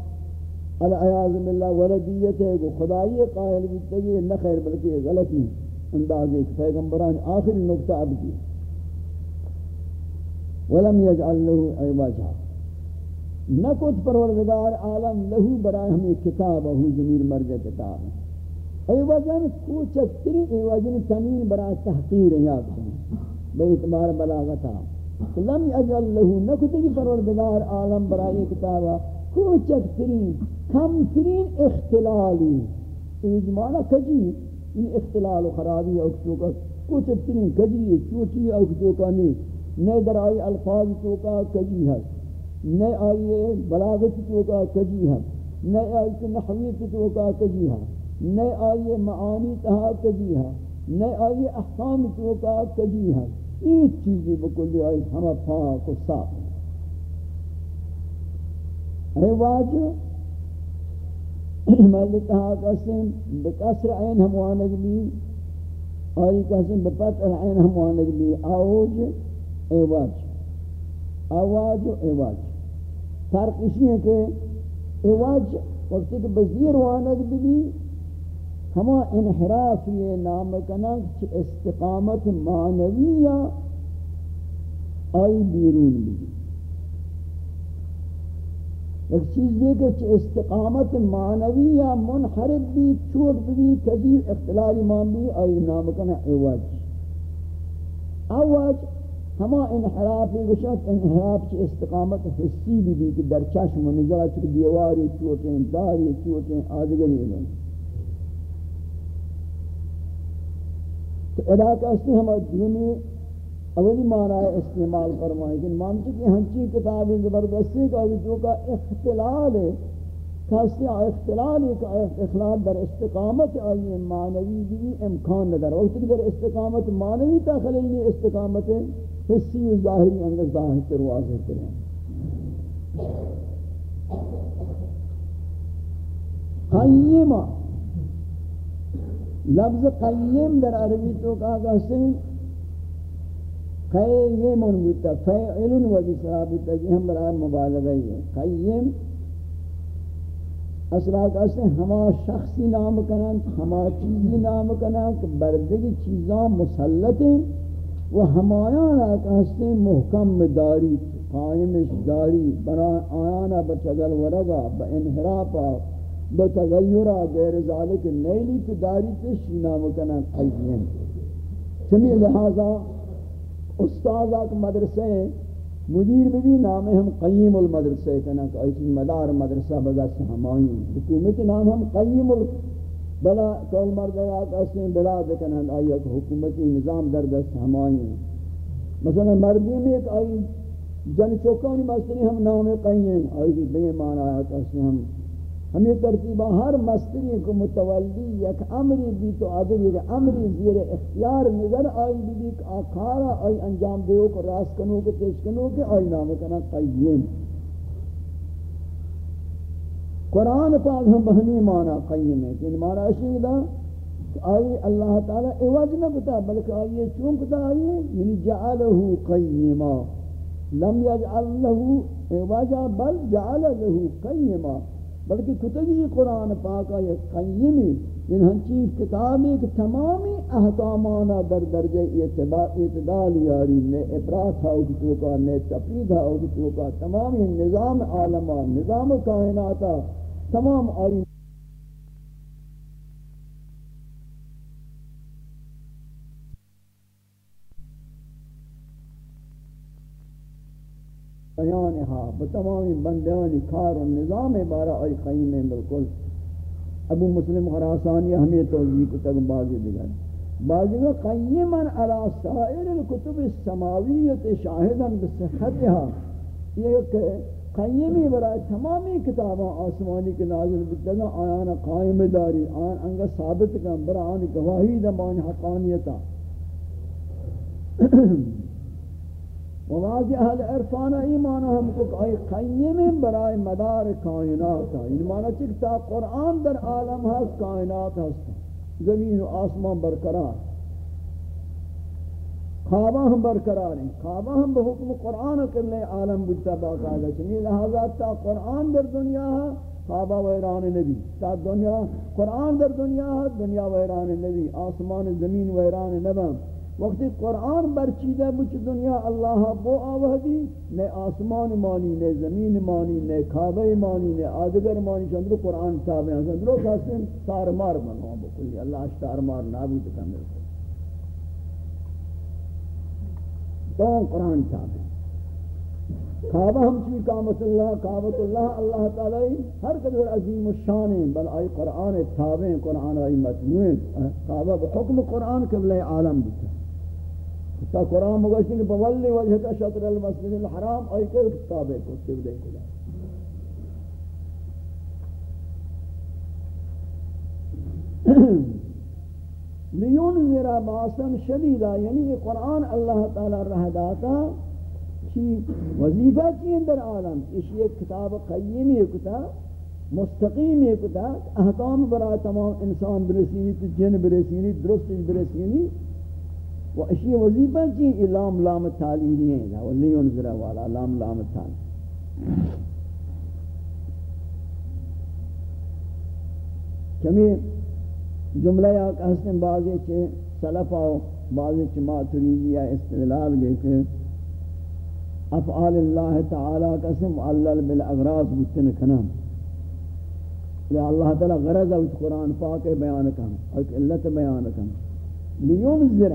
العیاض باللہ ولدیت ہے کہ خدای قائل بھی نہ خیر بلکہ غلطی انداز ایک پیغمبران آخر نقطہ عبدی. ولم يجعل له عوجا. نہ کچھ پروردگار عالم لہو برائے ہمیں کتاب ہو زمیر مرجع کتاب ای وجن کوچکتری ای وجن تنین برائے تحقیر یاد کریں بے اعتبار بلاغتا لم اجل لہو، نہ کچھ پروردگار عالم برائے کتاب کوچکترین کم ترین اختلالی۔ ای جمانا کجی ان اختلال و خرابی اوکتو کا کوچکترین کجی، چوٹی اوکتو کا نہیں۔ نئے در آئی الفاظ تو کا کجی ہے۔ نئے آئیے بلاغت تو کا کجی ہے نئے آئیے نحویت تو کا کجی ہے نئے آئیے معانی تہا کجی ہے نئے آئیے احکام تو کا کجی ہے ایک چیزی بکلی آئی ہمیں پاک و صاف رواج ملی تہا قسم بکسر عین ہموانک بھی آئی قسم بپتر عین ہموانک بھی آوج ایواج آواج و ایواج فرق اسی ہے کہ عوج وقتی کہ بزیر وانگ بھی ہما انحراف یہ نام کنک چھ استقامت معنویہ آئی بیرون بھی ایک چیز دے کہ چھ استقامت معنویہ منحرف بھی چوٹ بھی کبیر اختلالی مان بھی آئی نام کنک عوج عوج ہما انحراف گشت انحراف کی استقامت حسی بھی بھی کہ در چشم و نظر چک دیواری چوٹیں، داری چوٹیں، آدگری لیں تو علاقہ اس نے ہمارے دینی اولی معنی استعمال فرمائے کہ مانتے کہ ہنچی کتاب زبردستی کا جو کا اختلال ہے کسی اختلال ایک اخلاق در استقامت آئی معنوی بھی امکان ندر وقت در استقامت معنوی تا خلیلی استقامت حسی و ظاہری اندر ظاہر تر واضح کریں قیمہ لفظ قیم در عربی تو کہا کہتے ہیں قیمون بودتا فیعلن و بسرا بودتا کہ ہم برای مبالغہ ہی ہے قیم۔ اصلا کہتے ہیں ہما شخصی نام کنن، ہما چیزی نام کنن کہ بردگی چیزاں مسلط ہیں۔ و ہمایانا کہستے محکم داری قائمش داری برا آیانا بچگل ورگا با انحراپا بتغیرا غیر ذالک نیلی تو داری تشی نام کنن قیدین. چمی لہذا استاذہ کے مدرسے مدیر بھی نام ہم قیم المدرسے کنا کہ ایسی مدار مدرسہ بگس ہمائیں حکومت نام ہم قیم المدرسے بلا کول مردات اسیں بلا دکنن آیا کہ حکومتی نظام در دست ہمائی ہیں۔ مثلا مردی میں ایک آئی، جن چوکانی مستری ہم نام قیین آئی بے معنی آیا کہ ہم ہمیں ترتیبہ ہر مستری کو متولی یک امری بھی تو آدھر یک امری زیر اختیار نظر آئی بھی بھی کہ آکارا آئی انجام دیو کو راس کنو کے تیز کنو کے آئی نام کنا قیم قرآن پاک ہم بہنی مانا قیم ہے کہ مانا اشیدہ آئی اللہ تعالیٰ عوض نہ بتا بلکہ آئی چون کتا آئی ہے یعنی جعلہو قیما۔ لم یجعل لہو عوضا، بل جعل لہو قیما۔ بلکہ کتبی قرآن پاکا یہ قیمی یعنی ان ہنچی کتابی کہ تمامی احکامانا در درجہ اعتدال یاری نے افراد ہاو کتو کا نے تفرید ہاو کتو کا، تمامی نظام عالمان نظام کائناتا تمام آئی بیانها بتمام بندیانی کار و نظام بارا آئی قیم ہیں بالکل۔ ابو مسلم خراسانی ہمیں توجیہ کو تک بازی دیگر۔ بعضی کو قیما علی سائر الكتب السماویت شاہدا بصحتها یہ کہ قیمی برای تمامی کتاباں آسمانی کے نازل بکتگا آیانا قائم داری آن انگا ثابت کن برای گواہی دمان حقانیتا۔ وواضی اہل عرفان ایمان ہم کو آئی قیم برای مدار کائنات ہے۔ این معنی چکتا قرآن در عالم ہے کائنات ہے زمین و آسمان برقرار۔ خوابہ ہم برقرار ہیں. خوابہ ہم بحکم قرآن کرنے عالم بجتا باقاعدہ چنی لہذا تا قرآن در دنیا ہے خوابہ ویران نبی. تا دنیا قرآن در دنیا ہے دنیا ویران نبی. آسمان زمین ویران نبی. وقتی قرآن برچیدہ بچ دنیا اللہ بو آوہدی نئے آسمان مانی نئے زمین مانی نئے کعبہ مانی نئے آدگر مانی. چندرو قرآن تابع ہیں چندرو کہتے تار مار بنوا بکلی اللہ تار مار نابود کا میرے کو تو قرآن تابع کعبہ ہم چوی کامت اللہ کعبت اللہ اللہ تعالی ہر قدر عظیم الشان ہیں، بل آئی قرآن تابع ہیں، قرآن آئی مطموع کعبہ بحکم قرآن قبل عالم بتا تا قرآن مگوشتی کہ بولی وجہ کا شطر المسجد الحرام، آئی کہ کتابے کو سب دے کلا لیون ذرا باسم شدیدہ یعنی یہ قرآن اللہ تعالی رہ داتا چی وظیفہ چی اندر عالم، اس یہ کتاب قیمی کتاب مستقیم کتاب احکام برای تمام انسان برسینی، تو جن برسینی، درست برسینی، و اشی وظیفہ چی لام لام تعلیلی ہیں ولی انظر والا لام لام تعلیلی کمی جملہ یا کہستن بعضی چھے سلف آو بعضی چھے ماتریدی یا استدلال گئے کہ افعال اللہ تعالی قسم علل بالاغراض بتن کنام اللہ تعالی غرض اوچ قرآن پاک بیان کن اور علت بیان کن لیون ذرہ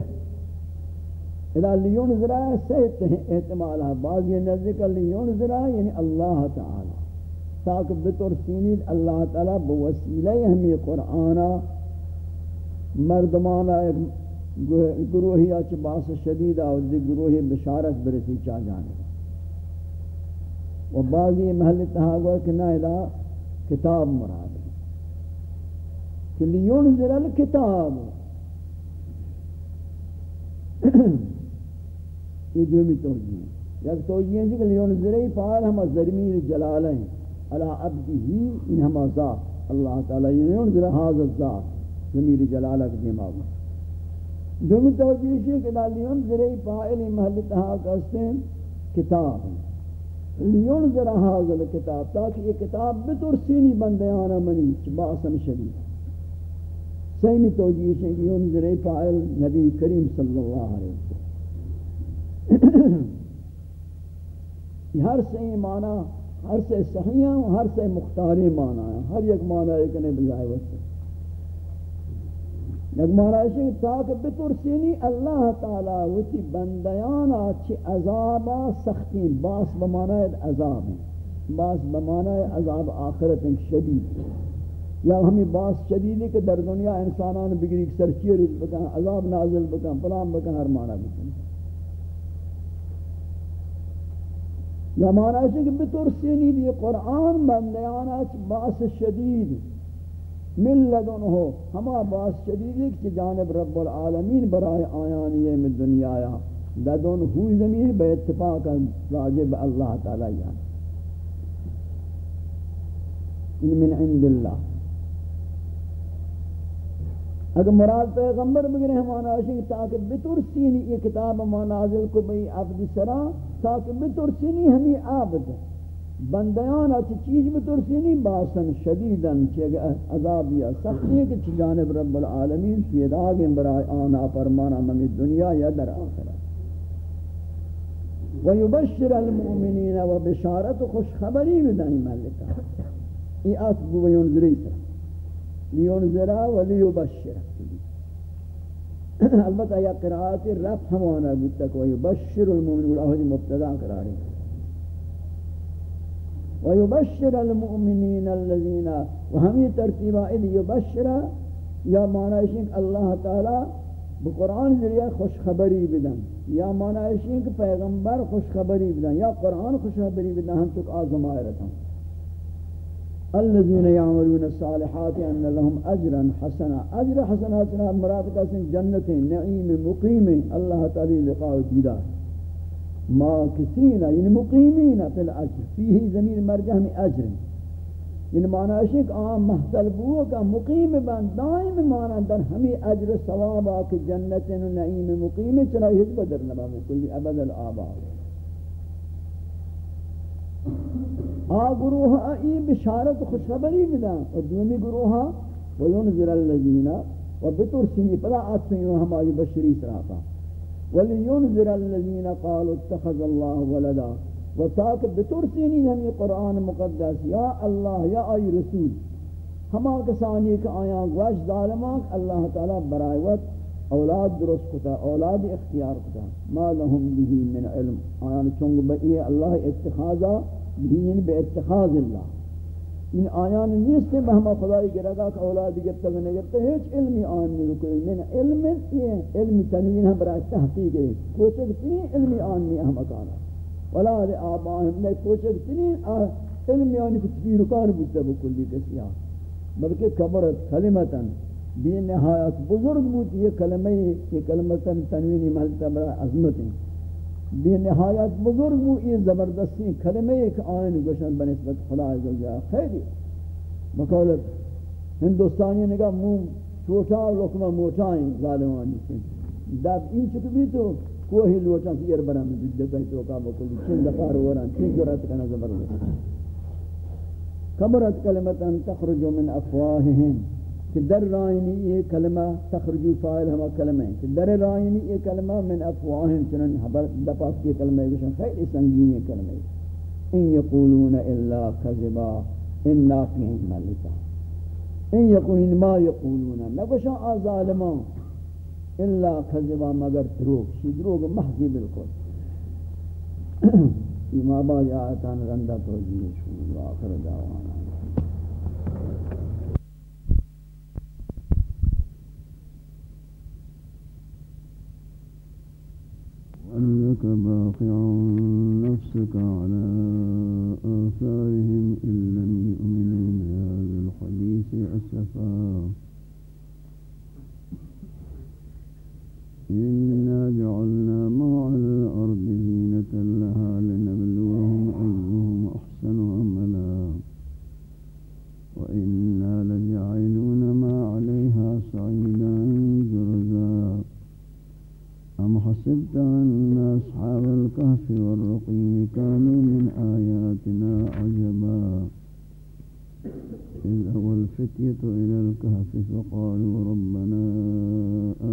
اذا لیون ذرا سے احتمال ہے بعض یہ نزدیک لیون ذرا یعنی اللہ تعالی۔ تاکہ بطور سینید اللہ تعالی بوسیلہ ہمیں قرآن مردمانا ایک گروہی اچ باس شدید اور دی گروہی بشارت برسی چاہ جانے۔ و بعضی محل تہاگو کہ نہ ادا کتاب مراد۔ کہ لیون ذرا الکتاب۔ یہ دومی توجیہ۔ ہے یک توجیہ ہے کہ لیون ذرعی فعال ہم ذرمین جلال ہیں۔ علا عبدی ہی ان ہم ذات۔ اللہ تعالی لیون ذرع حاضر ذات۔ ضمیر جلالہ کے دماغ میں۔ دومی توجیہ ہے کہ لیون ذرعی فعال محل تحاق ہیں کتاب لیون ذرع حاضر کتاب، تاکہ یہ کتاب بطور سینی بندیانا منی چباسم شدید سیمی توجیہ ہے کہ لیون ذرعی فعال نبی کریم صلی اللہ علیہ وسلم۔ ہر سے معنی، ہر سے صحیح ہے ہر سے مختاری معنی ہے ہر ایک معنی ایک نے بجائے وقت یک معنی ہے کہ تاکہ بترسینی اللہ تعالی وچی بندیان آچی عذابا سختی باس بمعنی عذاب ہیں باس بمعنی عذاب آخرت شدید یا ہمیں باس شدید ہے کہ در دنیا انسانان بگری سرچی رز بکن عذاب نازل بکن پلان بکن ہر معنی بکن یا معنی ہے کہ بترسینی دی قرآن بندیانا باس شدید من لدن ہو، ہما باس شدید ہے جانب رب العالمین برائے آیانی میں دنیا یا لدن ہوئی زمین بے اتفاق راجب اللہ تعالی یعنی من عند اللہ۔ اگر مراد پیغمبر بگرے ہم آنا آشیں تاکہ بترسینی یہ کتاب ما نازل کو بئی عبد سرا، تاکہ بترسینی ہمیں عابد بندیان اچھی چیز بترسینی باسن شدیدن چیز عذاب یا سختی ہے کہ جانب رب العالمین شیداغیں برای آنا فرمانا ممی دنیا یا در آخرہ ويبشر المؤمنين وبشارة خوش خبری بدائیں ملکہ. یہ آت بو ينذری سرا لينذرا وليبشر البتہ یا قرآت رب ہمانا بودتا کہ ویبشر المؤمنین اہدی مبتدا قراری ویبشر المؤمنین الذین وہمی ترتیبہ اذ یبشر یا معنی ہے اللہ تعالی بقرآن ذریعہ خوشخبری بدن. یا معنی ہے کہ پیغمبر خوشخبری بدن. یا قرآن خوشخبری بدن. ہم تک آزمائے رہتا ہوں الذين يعملون الصالحات ان لهم اجرا حسنا. اجر حسناتنا مراد کا جنت نعیم، مقیم، اللہ تعالی لقاء دیدار ما کسینا یعنی مقیمین فی الأجر. فیہ ضمیر مرجع میں أجر. یعنی معنی ہے کہ عام محتل بو کا مقیم بن دائم معنی در ہمیں أجر ثواب کہ جنت نعیم مقیم چنا ہج بدر نبا کل ابد الآباد. آ گروہ ای بشارت خوشخبری بدن اور دومی گروہ وینذر الذین و بترسنی پلا آتیں ہماری بشری سراپا ولینذر الذین قالوا اتخذ اللہ ولدا. و تاک بترسنی ہمیں قرآن مقدس، یا اللہ، یا آئی رسول. ہما کسانی کہ آیاں گوش ظالمان اللہ تعالی برائے وقت اولاد درست کتا، اولاد اختیار کتا. ما لهم به من علم. آیان چونگ بئی اللہ اتخاذا دین یعنی بے اتخاذ اللہ. ان آیان نیست ہے بہما خدای کے رگا اولاد گرتا میں نگرتا ہے ہیچ علمی آن نہیں کوئی من علم یہ علم تنوین ہم برای تحقیق ہے کوچک تنی علمی آن نہیں ہم اکانا ولا دے آباہم نے کوچک تنی علمی آنی کچھ بھی رکان بودتا بکلی کسی آن بلکہ کبرت کلمتا بھی نہایت بزرگ بود یہ کلمہ یہ کلمتا تنوینی محلتا برای عظمت ہیں بے نہایت بزرگ وہ یہ زبردستی کلمہ ایک آئین گوشن بنسبت خدا عزوجہ خیلی. مقولت ہندوستانی نگاہ مون چھوٹا لکمہ موٹائیں ظالمانی سے دب این چکو بھی تو کوہی لوٹا کی یر بنا میں دیدے کہیں توقع بکلی. چند دفار وران. چند جرات کنا زبردست؟ کبرت کلمتا تخرج من افواہہم کہ در رائنی یہ کلمہ تخرجو فائل ہما کلمہ ہے، کہ در رائنی یہ کلمہ من افواہم چنن حبر دپاس کی کلمہ ہے بشن خیلی سنگین یہ کلمہ ہے۔ ان یقولون الا کذبا، ان ناقین ملتا ان یقولون ما یقولون نبشن آظالمان الا کذبا مگر دروگ شی دروگ محضی بالکل۔ یہ ما بعد آیتان رندہ توجیہ شروع آخر دعوانا۔ أنك باقع نفسك على آثارهم إن لم يؤمنوا بهذا الحديث أسفا. إنا جعلنا ما على الأرض زينة لها لنبلوهم أم حسبت أن أصحاب الكهف والرقيم كانوا من آياتنا عجبا. إذ أوى الفتية إلى الكهف فقالوا ربنا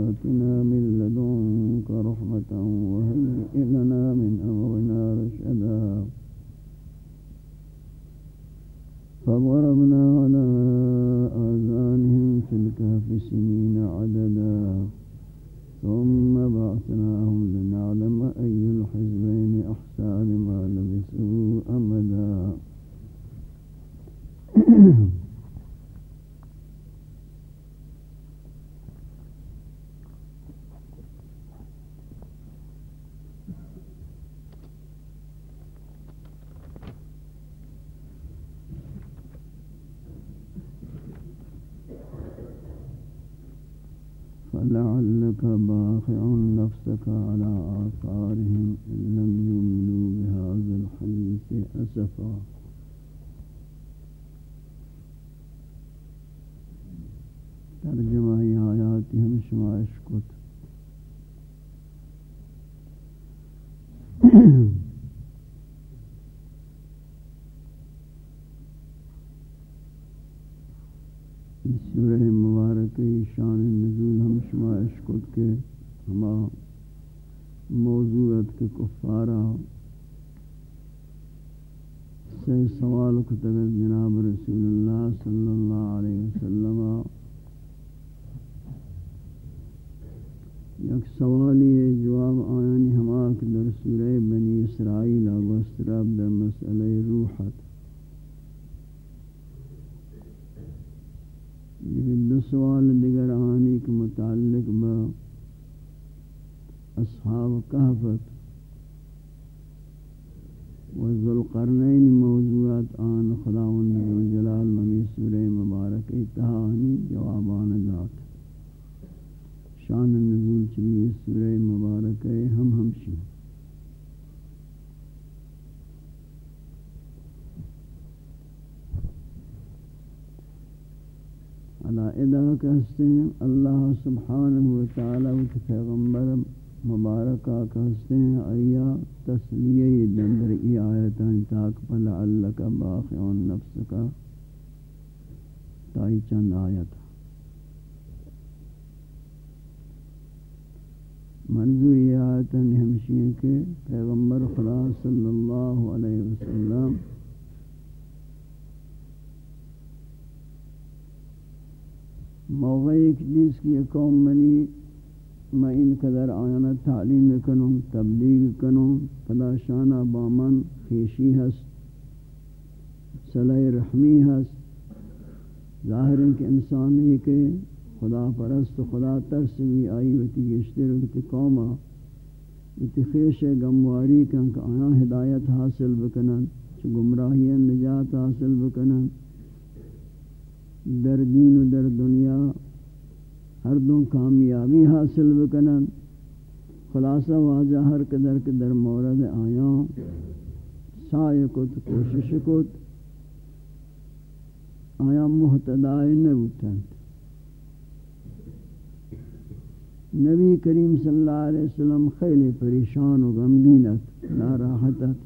آتنا من لدنك رحمة وهيئ لنا من أمرنا رشدا. فضربنا وتی خیش گمواری کن کہ آیا ہدایت حاصل بکنن چھ گمراہی نجات حاصل بکنن۔ در دین و در دنیا ہر دو کامیابی حاصل بکنن۔ خلاصہ واجہ ہر قدر کے در مورد آیاں سائے کت، کوشش کت۔ آیا محتدائی نبوتن نبی کریم صلی اللہ علیہ وسلم خیلی پریشان و غمگینت ناراحتت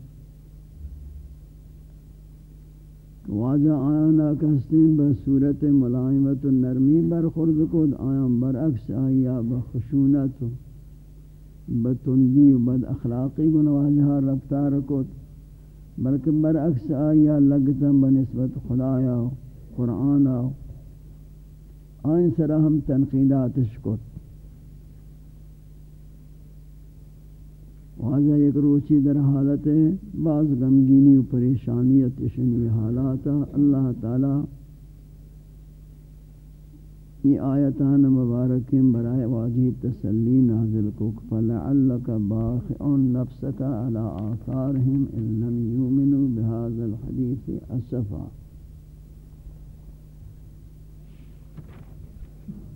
واجہ آیانا کہستین بصورت ملائمت و نرمی برخورد کود آیان برعکس آیا بخشونت و بتندی و بد اخلاقی گن واجہ رفتار کود بلکہ برعکس آیا لگتا بنسبت خدایا قرآن آئین سرا ہم تنقیداتش کود واجہ ایک روچی در حالت ہے بعض غمگینی و پریشانیت شنی حالات اللہ تعالی یہ آیتان مبارکیں برائے واجہ تسلی نازل کو فلعلک باخع نفسک علی آثارہم ان لم یومنوا بهذا الحدیث اسفا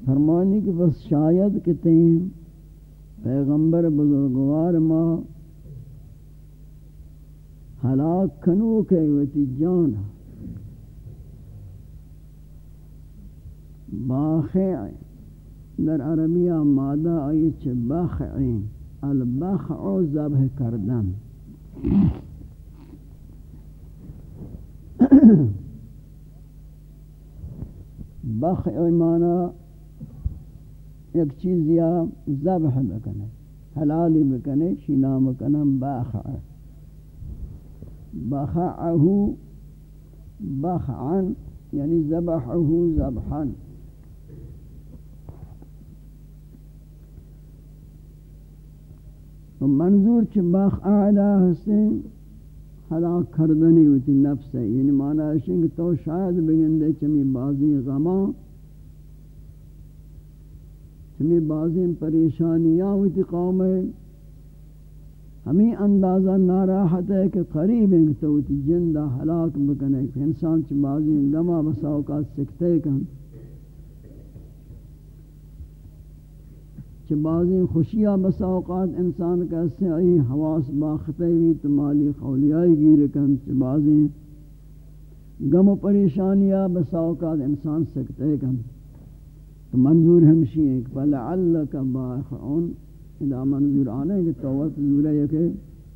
فرمانی کہ بس شاید کہ تین پیغمبر بزرگوار ما ہلاک کنو کے وتی جان باخع در عربیہ مادہ آئی چھ بخعین البخع ذبح کردن۔ بخع معنی یک چیز یا ذبح بکنے حلالی بکنے شی نام کنم باخع بخعه بخعا یعنی ذبحه ذبحا. منظور چھ بخع دا حسین ہلاک کردنی ہوتی نفس ہے یعنی معنی ہے کہ تو شاید بگندے چمی بازی غمان ہمیں بعضیں پریشانیاں ہوتی قوم ہے ہمیں اندازہ ناراحت ہے کہ قریب ہیں کہ جندہ حلاک بکنے۔ کہ انسان چھ بعضیں گما بساوکات سکتے کن چھ بعضی خوشیاں بسا اوقات انسان کا سے آئی حواس باختے ہوئی تو مالی خولیائی گیر کن چھ بعضی غم و پریشانیاں بسا اوقات انسان سکتے کن تو منظور ہمشی ہے کہ فَلَعَلَّكَ بَاخَعُونَ ادا منظور آنے کہ توت ضرور ہے کہ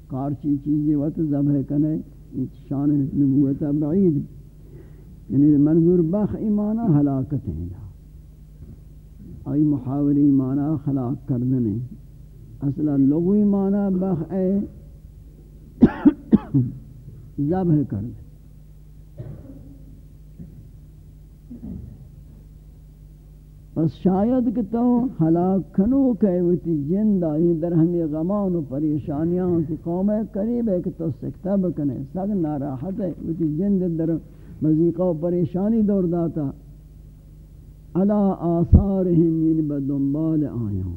کارچی چیزی وقت ذبح کنے شان نبوت بعید۔ یعنی منظور بخ ایمانہ ہلاکت ہیں۔ آئی محاوری معنی خلاق کردنے۔ اصلا لغوی معنی بخ اے ذبح کرد پس شاید کہ تو ہلاک کھنو کہ وتی جن دائی در ہمیں غمان و پریشانیاں کی قوم قریب ہے کہ تو سکتہ بکنے، سگ ناراحت ہے۔ وتی جن در مزیقہ و پریشانی دور داتا۔ علا آثارہم یعنی بدنبال آیاں۔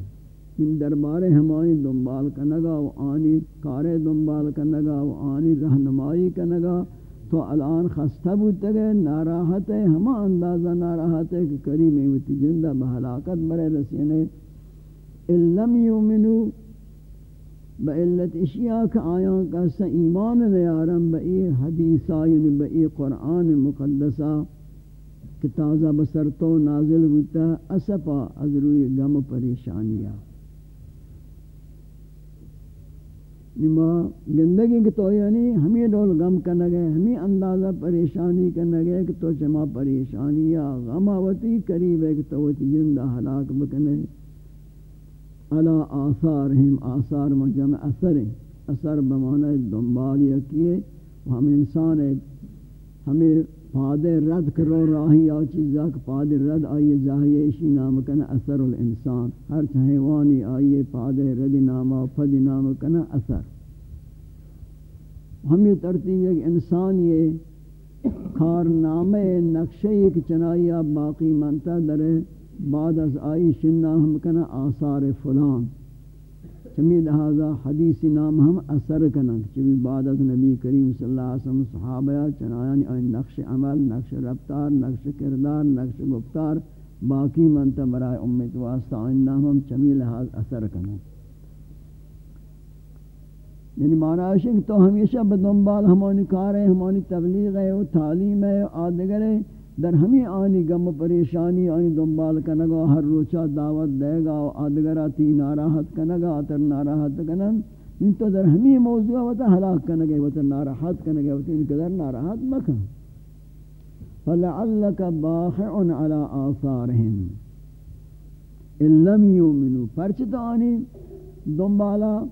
یعنی ان دربار ہمائیں دنبال کنگا و آنی کار دنبال کنگا و آنی رہنمائی کنگا۔ تو الان خستہ بودتے گئے ناراحت ہے، ہما اندازہ ناراحت ہے کہ کریمی ہوتی جندہ بحلاکت برے رسینے۔ اللم یومنو با علت اشیاء کا آیاں کا ایمان نیارم، با ای حدیثہ یعنی با ای قرآن مقدسہ کہ تازہ بسر تو نازل ہوتا، اسپا از روی غم پریشانیاں۔ نما زندگی کی تو یعنی ہمیں ڈول غم کرنا گئے، ہمیں اندازہ پریشانی کرنا گئے کہ تو چما پریشانی یا غماوتی قریب ہے کہ تو زندہ ہلاک بکنے۔ علا آثارہم، آثار مجمع اثر اثر بمعنی دنبال یکیے ہم انسان ہے ہمیں پاد رد کرو، راہی یا چیزا کہ پاد رد آئیے ظاہی اسی نام کنا اثر الانسان۔ ہر چہیوانی آئیے پاد رد نامہ فد نام کنا اثر۔ ہم یہ ترتیب ہے کہ انسان یہ کارنامے، نقشے ایک چنائیہ باقی منتا درے بعد از آئی شنہ ہم کنا آثار فلان۔ چمی لہذا حدیث نام ہم اثر کنن چمی بعد از نبی کریم صلی اللہ علیہ وسلم صحابہ چنایانی آئین نقش عمل، نقش رفتار، نقش کردار، نقش گفتار باقی منتا برای امت واسطہ آئین نام ہم چمی لحاظ اثر کنن یعنی معنی ہے کہ تو ہمیشہ بدنبال، ہمانی کار ہے، ہمانی تبلیغ ہے و تعلیم ہے آدگر ہے در ہمیں آنی غم پریشانی، آنی دنبال کنگا، ہر روچہ دعوت دے گا، آدگرہ تی ناراحت کنگا تر ناراحت کنن۔ ان تو در ہمیں موضوع وطا حلاک کنگا وطا ناراحت کنگا وطا ان قدر ناراحت مکن۔ فَلَعَلَّكَ بَاخِعٌ عَلَىٰ آثَارِهِمْ۔ إِن لَمْ يُؤْمِنُوا پرچ تو آنی دنبالا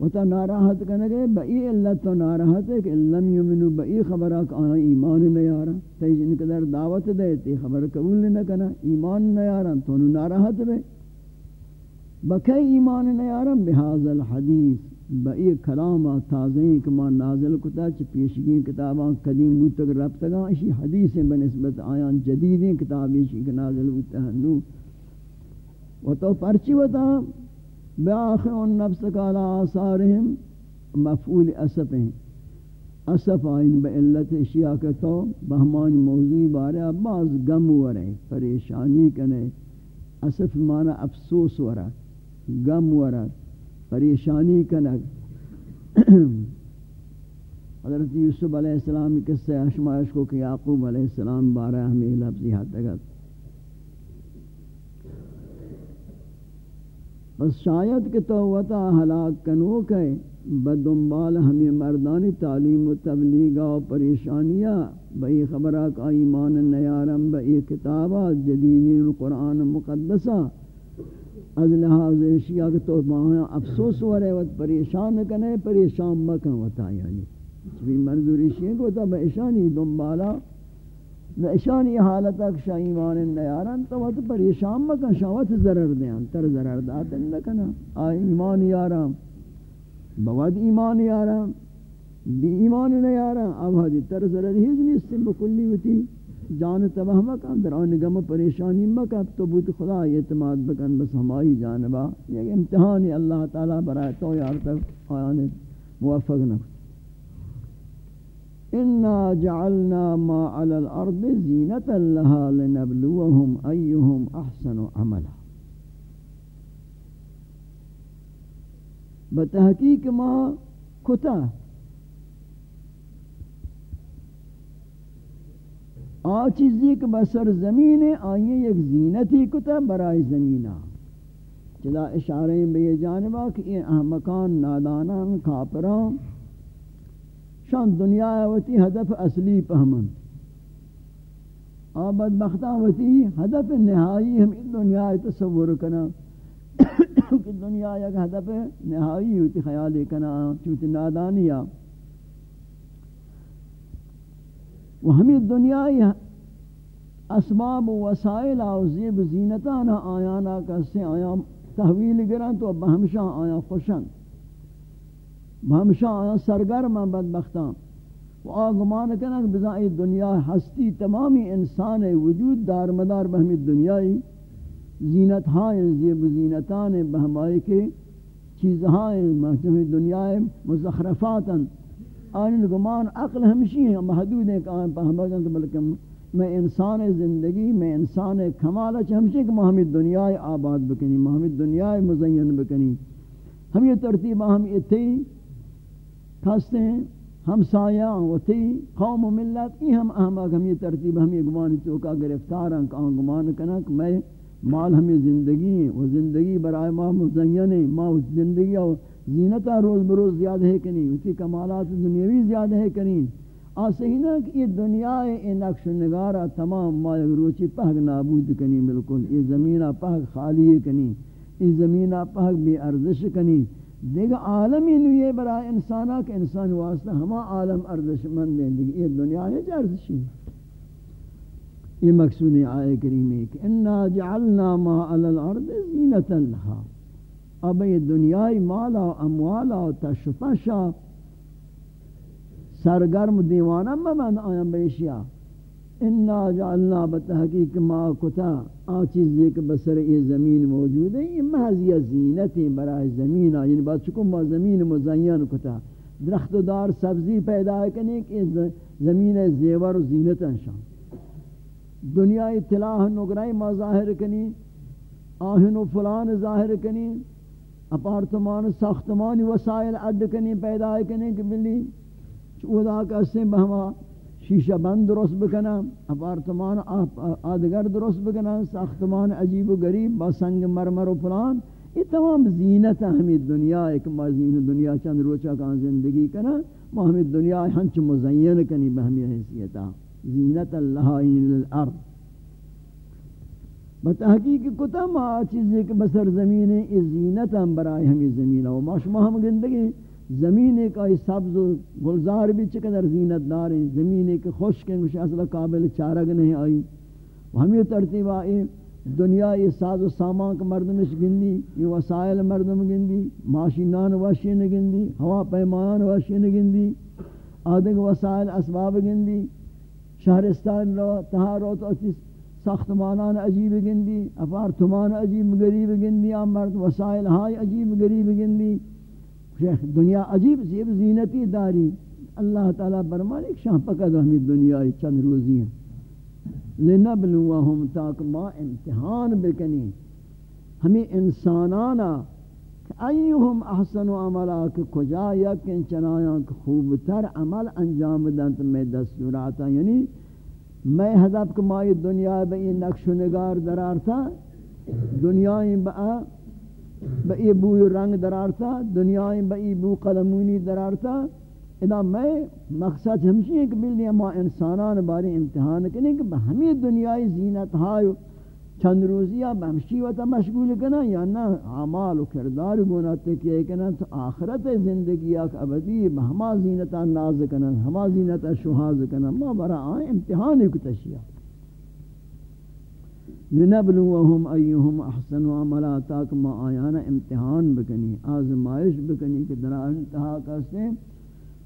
و تا ناراحت کنگے بئی اللہ تو ناراحت ہے کہ لم یمنو بئی خبرہ کہ آنا ایمان نیارا تی جن قدر دعوت دے تی خبر قبول نہ کنا ایمان نیارا تو ناراحت بے۔ بکی ایمان نیارا بحاظ الحدیث۔ بئی کلامہ تازیں کما نازل کتا چھ پیشگی کتاباں قدیم بودتک ربتگاں اسی حدیثیں بنسبت آیان جدیدیں کتابیں اسی نازل بودتا ہنو و تو پرچی وطا باخر النفس قال آثارهم مفعول اسف ہیں۔ اسف آئین با علت اشیاء کے تو بہمان موضوعی بارے بعض غم ورے پریشانی کنے۔ اسف معنی افسوس ورا غم ورا پریشانی کنے۔ حضرت یوسف علیہ السلام کے قصہ اشمائش کو کہ یعقوب علیہ السلام بارے ہمیں لفظی حد تک بس شاید کہ تو وطا ہلاک کنو کہ بدنبال ہمیں مردانی تعلیم و تبلیغ و پریشانیاں بئی خبرہ کا ایمان نیارم بئی کتابہ جدیدین قرآن مقدسہ۔ از لحاظ اشیاء کہ تو وہاں افسوس ہو رہے وقت پریشان کنے، پریشان مکن وطا یعنی۔ بھی منظوری شیئے کو تا بہشانی دنبالا۔ نشانی حالت اک شاہ ایمان نیارن، تو وہ پریشان مکن شاوت ضرر دیان تر ضرر داتن نکنا آئی ایمان یارم بواد ایمان یارم بی ایمان نیارم اب حدی تر ضرر ہیچ نیستن بکلی ہوتی جان تباہ مکن، در آن گم پریشانی مکن۔ تو بود خدا اعتماد بکن، بس ہمائی جانبا۔ یہ امتحانی اللہ تعالی برای تو یار تک آیان موفق نکن انا جعلنا ما على الارض زینتا لها لنبلوهم ایهم احسن عملا۔ بتحقیق ما کتا آ چیزی کہ بسر زمین ہے آئیے ایک زینتی کتا برائے زمینہ۔ چلا اشارے بے جانبا کہ یہ احمقان نادانان کافران شان دنیا وتی ہدف اصلی پہمن آباد بختان وتی ہدف نہائی ہم دنیا تصور کنا کہ دنیا یک ہدف نہائی ہوتی خیال کنا چوتی نادانیا و ہمیں دنیا اسباب و وسائل و زیب زینتانا آیانا کسی آیا تحویل گرن تو بہمشا آیا خوشن بہمشا آیا سرگرم بدبختان. و آگمان کنک بزائی دنیا ہستی تمامی انسان وجود دار مدار بہمی دنیای زینت ہائیں زیب زینتان بہمائی کے چیز ہائیں محجم دنیا مزخرفاتا آن گمان عقل ہمشی ہیں محدود ہیں کہ آن پہمائی بلکہ میں انسان زندگی میں انسان کمال ہمشی کہ محمد دنیا آباد بکنی محمد دنیا مزین بکنی ہم یہ ترتیب ہم اتھی کھستے ہیں، ہم سایہ و قوم و ملت، ای ہم احمق ہم یہ ترتیب، ہم یہ گمان چوکا گرفتار ہیں کہ گمان کنا کہ میں مال ہمیں زندگی ہیں، وہ زندگی برائے ما مزین ہے ما زندگی و زینتہ روز بروز زیادہ ہے کنی اسی کمالات دنیاوی زیادہ ہے کنی آسے ہی نا کہ یہ دنیا ہے، یہ نقش نگارہ تمام ما روچی پہگ نابود کنی بالکل، یہ زمینہ پہگ خالی کنی یہ زمینہ پہگ بے ارزش کنی دیکھ عالمی نویے برای انسانا کہ انسان واسطہ ہما عالم ارزش مند دیں دیکھ یہ دنیا ہے جو ارزشی یہ مقصود آئے کریم ہے کہ انا جعلنا ما علی الارض زینتا لها۔ اب یہ دنیای مالا و اموالا و تشفشا۔ سرگرم دیوانا ممن آیم بیشیا۔ انا جعلنا بتحقیق ما کتا آ چیز ایک بسر یہ زمین موجود ہے۔ یہ محض یہ زینت برای زمین یعنی بات چکو ما زمین مزین کتا۔ درخت دار سبزی پیدا کرنے کہ زمین زیور و زینت انشان دنیا اطلاع نگرائی ما ظاہر کنی، آہن و فلان ظاہر کنی، اپارتمان ساختمان وسائل عد کنی، پیدا کنی کہ بلی چودا کسی بہما شیشہ بند درست بکنا اپارتمان آدگر درست بکنا ساختمان عجیب و غریب با سنگ مرمر و فلان. یہ تمام زینت ہمیں دنیا، ایک ما زین دنیا چند روچہ کان زندگی کنا ما ہمیں دنیا ہنچ مزین کنی بہمی حیثیتا زینت اللہ الارض بتحقیق کتا ما چیزیں کہ بسر زمین ہے زینت ہم برائے ہمیں زمین ہے ما شما ہم گندگی زمین کا سبز و گلزار بھی چقدر زینت دار ہیں زمین کے خشک ہیں کچھ اصلا قابل چارگ نہیں آئی ہمیں ترتیب آئی دنیا یہ ساز و سامان کا مردمش گندی یہ وسائل مردم گندی، ماشینان واشین گندی، ہوا پیمان واشین گندی، آدھگ وسائل، اسباب گندی، شہرستان رو تہا رو تو ساختمانان عجیب گندی، اپارتمان عجیب غریب گندی آم مرد وسائل ہائی عجیب غریب گندی دنیا عجیب زیب زینتی داری۔ اللہ تعالیٰ برمانی شاہ پکد ہمیں دنیا چند روزی ہیں۔ لنبلوہم تاک ما امتحان بکنی۔ ہمیں انسانانا ایہم احسن عملا کہ کجا یکن چنایاں خوبتر عمل انجام دن میں دستوراتا۔ یعنی میں حضب کہ مائی دنیا بئی نقش و نگار درارتا دنیا با بئی بوی رنگ درارتا دنیا بئی بو قلمونی درارتا. ادا میں مقصد ہمشی ہے کہ بلنی ما انسانان باری امتحان کرنے کہ ہمیں دنیای زینت ہائے چند روزیہ بہمشی وتا مشغول کنا یا نہ اعمال و کردار گناہ تکیے کنا تو آخرت زندگی اک ابدی بہما زینتا ناز کنا ہما زینتا شہاز کنا ما برا آئے امتحان کو تشیہ لنبلوہم ایہم احسن عملا تاک ما آیانا امتحان بکنی، آزمائش بکنی کہ درہ انتہا کسے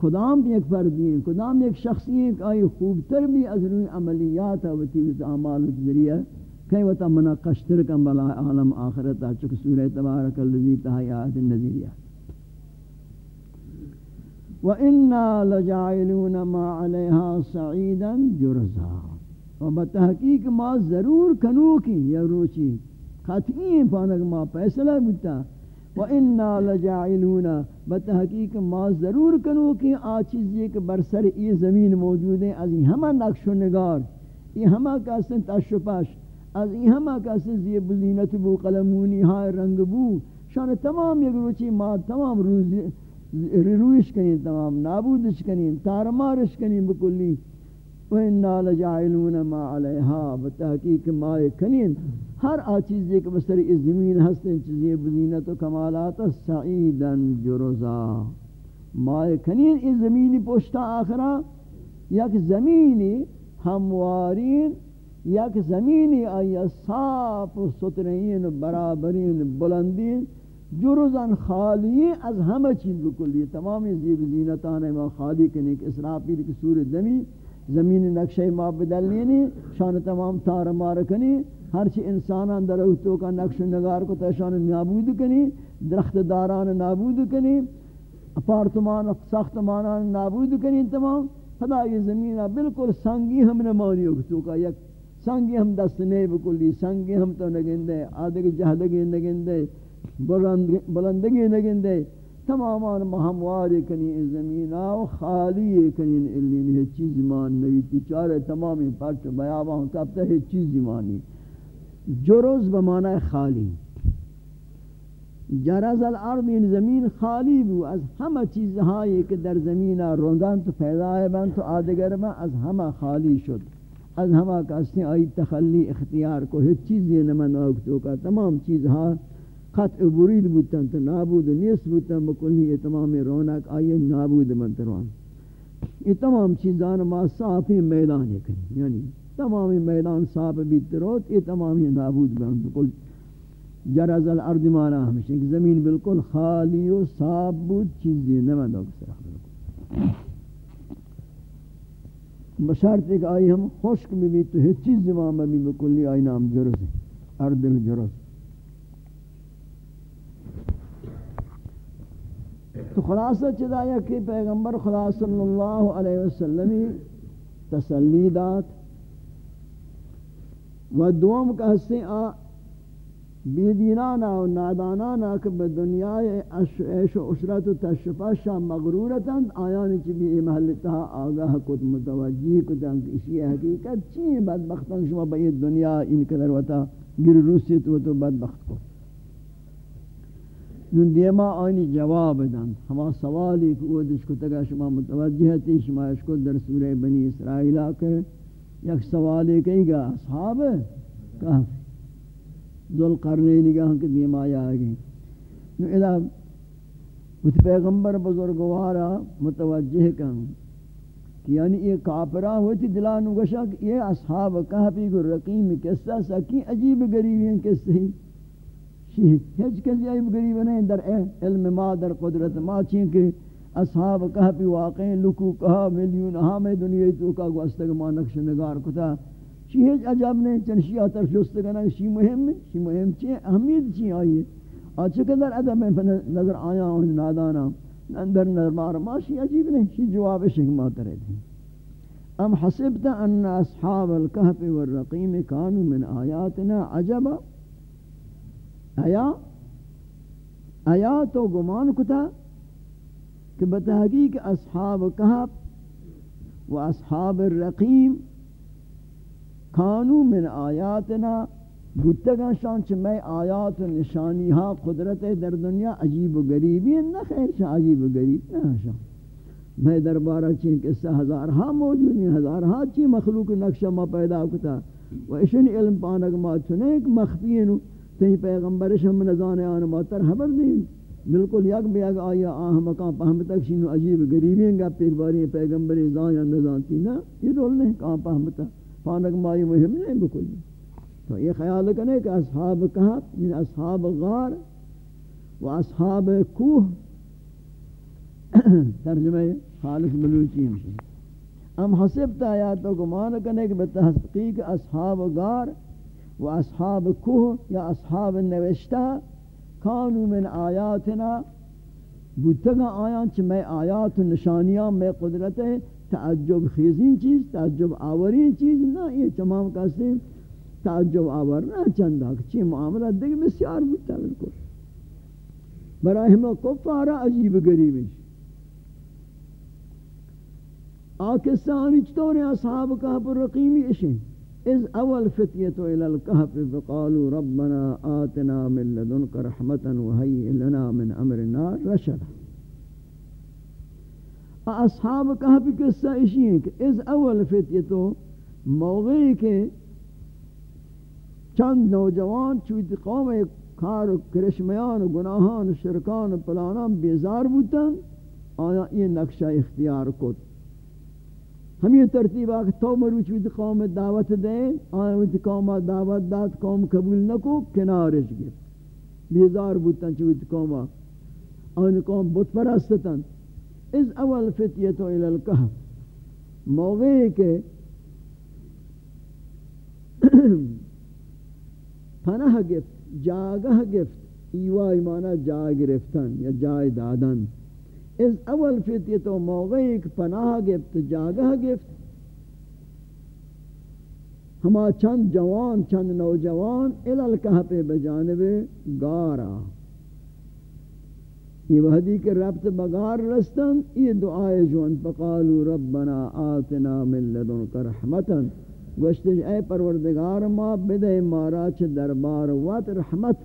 کدام ایک فردی ہیں، کدام ایک شخصی ہیں کہ آئی خوبتر بھی از روی عملیات ہے وطیوز اعمال ذریعہ کئی وقت مناقشتر کم بلا عالم آخرتا چکہ سورہ تبارک اللذی تہائی آیت النظیریہ وَإِنَّا لَجَعِلُونَ مَا عَلَيْهَا سَعِيدًا جُرْزًا۔ و بتحقیق ما ضرور کنو کی یا روچی. قطعی پانک ما پیسلہ بودتا وَإِنَّا لَجَعِلُونَ بتحقیق ما ضرور کنو کہ آ چیز یہ کہ برسر یہ زمین موجود ہیں از ہمہ نقش و نگار. یہ ہمہ کاسن تشپش از یہ ہمہ کاسن زی بزینت بو، قلمونی ہائے رنگ بو. شان تمام یک روچی ما تمام روز رویش کنین تمام نابودش کنین تارمارش کنین بکلی. وَإِنَّا لَجَعِلُونَ مَا عَلَيْهَا بتحقیق ما کنین ہر آ چیز ایک بسر اس زمین ہستیں چیزیں بزینت و کمالات سعیدن جرزا۔ مائے کنین اس زمینی پوشتا آخرا یک زمینی ہموارین یک زمینی آیا صاف و سترین و برابرین بلندین جرزن خالی از همه چیز بکلی۔ تمامی زیب زینتان ما خالی کنی کہ اسرافیل کی صورت دمی زمین نقشہ ما بدلنی شان تمام تار مار کنی ہر ہرچی انسانان درختوں کا نقش و نگار کو تشان نابود کنی، درخت داران نابود کنی، اپارتمان ساختمانان نابود کنی تمام خدا یہ زمین بالکل سنگی ہم نے مانی تو کا، یک سنگی ہم دست نہیں بکلی، سنگی ہم تو نگندے آدھے جہدگی نگندے بلندگی نگندے تمامان مہمواری کنی این زمین آو، خالی کنی این ہی چیز مان نوی تی چارے تمامی پرچ بیابا ہوں کب تا ہی چیز مانی جرز بمعنی خالی. جرز الارض این زمین خالی بو. از همه چیزهایی که در زمین روندن تو پیدا بند تو آدگر من از همه خالی شد. از همه کسی آئی تخلی اختیار کو. هیچ چیزی نمن آگتو کا تمام چیزها قطع برید بودتن تو نابود نیست بودتن بکلی یہ تمام رونق آئی نابود منتروان یہ تمام چیزان ما صافی میدان کنی یعنی تمامی میدان صاف بیت روت یہ تمامی نابود بہن بالکل جرز الارض مانا ہمیشہ کہ زمین بالکل خالی و صاف بود، چیزی نمند اکسر بشارت ایک آئی ہم خوشک میں بھی تو ہی چیز زمان بھی بکلی آئی نام جرز ہے ارد الجرز تو خلاصہ چدا یا کہ پیغمبر خدا صلی اللہ علیہ وسلم تسلیدات و دوم کا حصے آ بیدینانا و نادانانا کہ بدنیا عیش و عشرت و تشفا مغرورتا آیانی چی بھی ای محلتها آگاہ کت متوجہ کتا کہ اسی حقیقت چی بدبختان شما بئی دنیا ان قدر وطا گر روسی تو تو بدبخت کو نون دیما آنی جواب دن. ہما سوالی کہ وہ دش کو تگا شما متوجہ تی شما اس کو در سورہ بنی اسرائیل کے یک سوال کہیں گا اصحاب؟ کہف ذل قرنین گاہ کہ دیما آیا گئی نو ادا وہ پیغمبر بزرگوارا متوجہ کن کہ یعنی یہ کافرہ ہوتی دلانو گشا کہ یہ اصحاب کہفی کو رقیم قصہ سکی عجیب غریب ہیں قصہ چی ہیچ کسی عیب غریب نہیں در علم ما، در قدرت ما چین کہ اصحاب کہفی واقعی لکو کہا، ملیون ہامیں دنیا تو کا گوستگ ما نقش نگار کتا۔ چی ہیچ عجب نہیں چنشی آتر جستگنا شی مهم شی مهم چی اہمیت چی آئی ہے۔ آچے قدر ادب میں نظر آیا ہوں، نادانا، اندر نظر مار، ما شی عجیب نہیں، شی جواب شکمات رہے تھے۔ ام حسبت ان اصحاب الكهف والرقيم كانوا من آياتنا عجبا۔ آیا؟ آیا تو گمان کتا کہ بتحقیق اصحاب کہب و اصحاب الرقیم کانو من آیاتنا بودتگا شان چھ میں آیات و نشانی ہاں قدرت در دنیا عجیب و غریبی ہیں، نہ خیر شاہ عجیب و غریب نہ ہاں شان میں دربارہ چین قصہ ہزار ہاں موجود ہیں، ہزار ہاں چین مخلوق نقشہ ما پیدا کتا۔ و اشن علم پانک ما چنے ایک مخفی تھی پیغمبرش ہم نزانے آنے ماتر حبر دیں بالکل یک بیگ آیا آہ مکان پہم تک شینو عجیب غریبیں گا پیک باری پیغمبری زان یا نزانتی نا۔ یہ رول نہیں کہاں پہم تک۔ پانک مائی مہم نہیں بکل۔ تو یہ خیال کرنے کہ اصحاب کہا من یعنی اصحاب غار و اصحاب کوہ۔ ترجمہ خالص ملوچی ہمشہ ام حسبت آیاتوں کو مان کرنے کہ بتحقیق اصحاب غار و اصحاب کوه یا اصحاب نوشتہ کانو من آیاتنا، بودتگا آیان چھ میں آیات و نشانیاں میں قدرت تعجب خیزین چیز، تعجب آورین چیز نہ یہ تمام کسی تعجب آور نہ چندہ چی معاملہ دیکھ بسیار بودتا بالکل۔ برای ہمیں کفارہ عجیب غریب آکستانی چطور اصحاب کہف الرقیمی اشیں؟ از اول فتیتو الى الكهف فقالوا ربنا آتنا من لدنك رحمة وهيئ لنا من امرنا رشدا. اصحاب کہف قصہ اسی ہیں کہ از اول فتیتو موقعی کے چند نوجوان چویت قوم کار و کرشمیان و گناہان و شرکان و پلانان بیزار بودن، آیا یہ نقشہ اختیار کت؟ ہم یہ ترتیب آکھ تو مروچ بھی قوم دعوت دیں آئے ہوئی قوم دعوت داد، قوم قبول نکو، کنارش گئے بیزار بودتن چوئی قوم آئین قوم بت پرستتن. از اول فتیتو الالکہف موقعی کے پناہ گفت جاگہ گفت ایوائی مانا جا گرفتن یا جائے دادن. اس اول فتیہ تو موقع ایک پناہ گفت، جاگہ گفت. ہما چند جوان، چند نوجوان الالکہ پہ بجانب گارا. یہ وحدی کے ربط بگار رستن، یہ دعائے جوان، فقالو ربنا آتنا من لدنک رحمتا. گوشتش اے پروردگار، ما بدے مارا چھ دربار وات رحمت،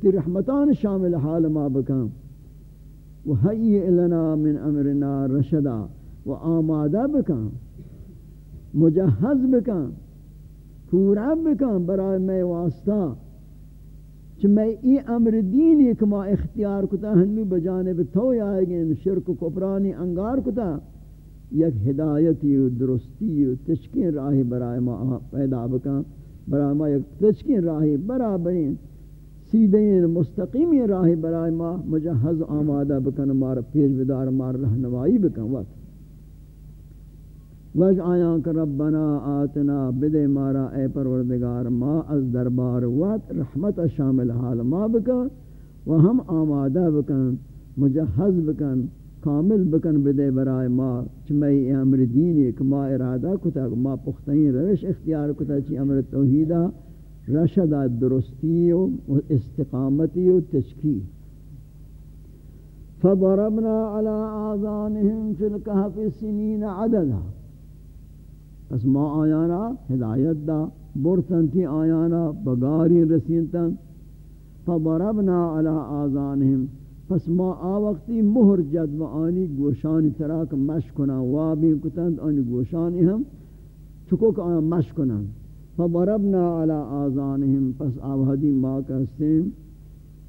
تی رحمتان شامل حال ما بکام وهيئ لنا من امرنا رشدا و آمادہ بکن، مجہز بکن، پورا بکن برای میں واسطہ چھ میں ای امر دینی کما اختیار کتا ہنو بجانب تو آئے گئے شرک و کپرانی انگار کتا، یک ہدایتی و درستی و تشکین راہی برای ما پیدا بکن، برای ما یک تشکین راہی برابرین. سیدھیں مستقیمی راہ برای ما مجہز آمادہ بکن مار پیش بدار مار رہنمائی بکن، وقت. وج آیاں کہ ربنا آتنا بدے مارا اے پروردگار، ما از دربار وقت رحمت شامل حال ما بکن و ہم آمادہ بکن، مجہز بکن، کامل بکن بدے برائے ما چمی امر دین ایک ما ارادہ کتا، ما پختین روش اختیار کتا، چی امر توحیدہ رشد درستی و استقامتی و تشکی فضربنا على آذانهم في الكهف سنين عددا. پس ما آیانا ہدایت دا، برتن تی آیانا، بگاری رسینتن فضربنا على آذانهم. پس ما آوقتی مہر جد و آنی گوشانی تراک مشکنا وابی کتند، آنی گوشانی ہم چکو کہ آیا مشکنند فضربنا على آذانهم، پس آوہدی ما کہستیں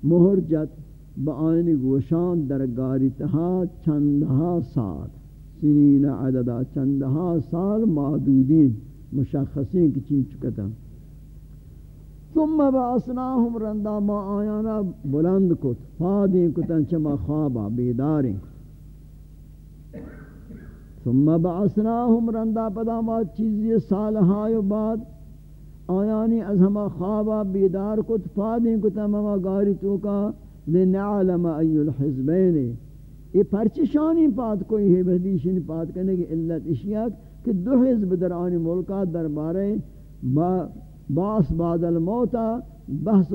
مہر جت بآئین گوشان در گاری تہا چندہا سال، سنین عددا چندہا سال معدودین، مشخصین کی چیز چکتا۔ ثم بعثناهم رندا، ما آیانا بلند کت، فادین کتن چما خوابا، بیدارین۔ ثم بعثناهم رندا، پدا ما چیزی سالہائی بعد آیانی از ہما خوابا بیدار کت فادیں کتا مما گاری تو کا لنعلم ای الحزبین. یہ پرچشانی پاد کوئی ہے بہدیشن پاد کرنے کی علت اشیاء کہ دو حزب در آنی ملکات دربارے باس بعد الموتا بحث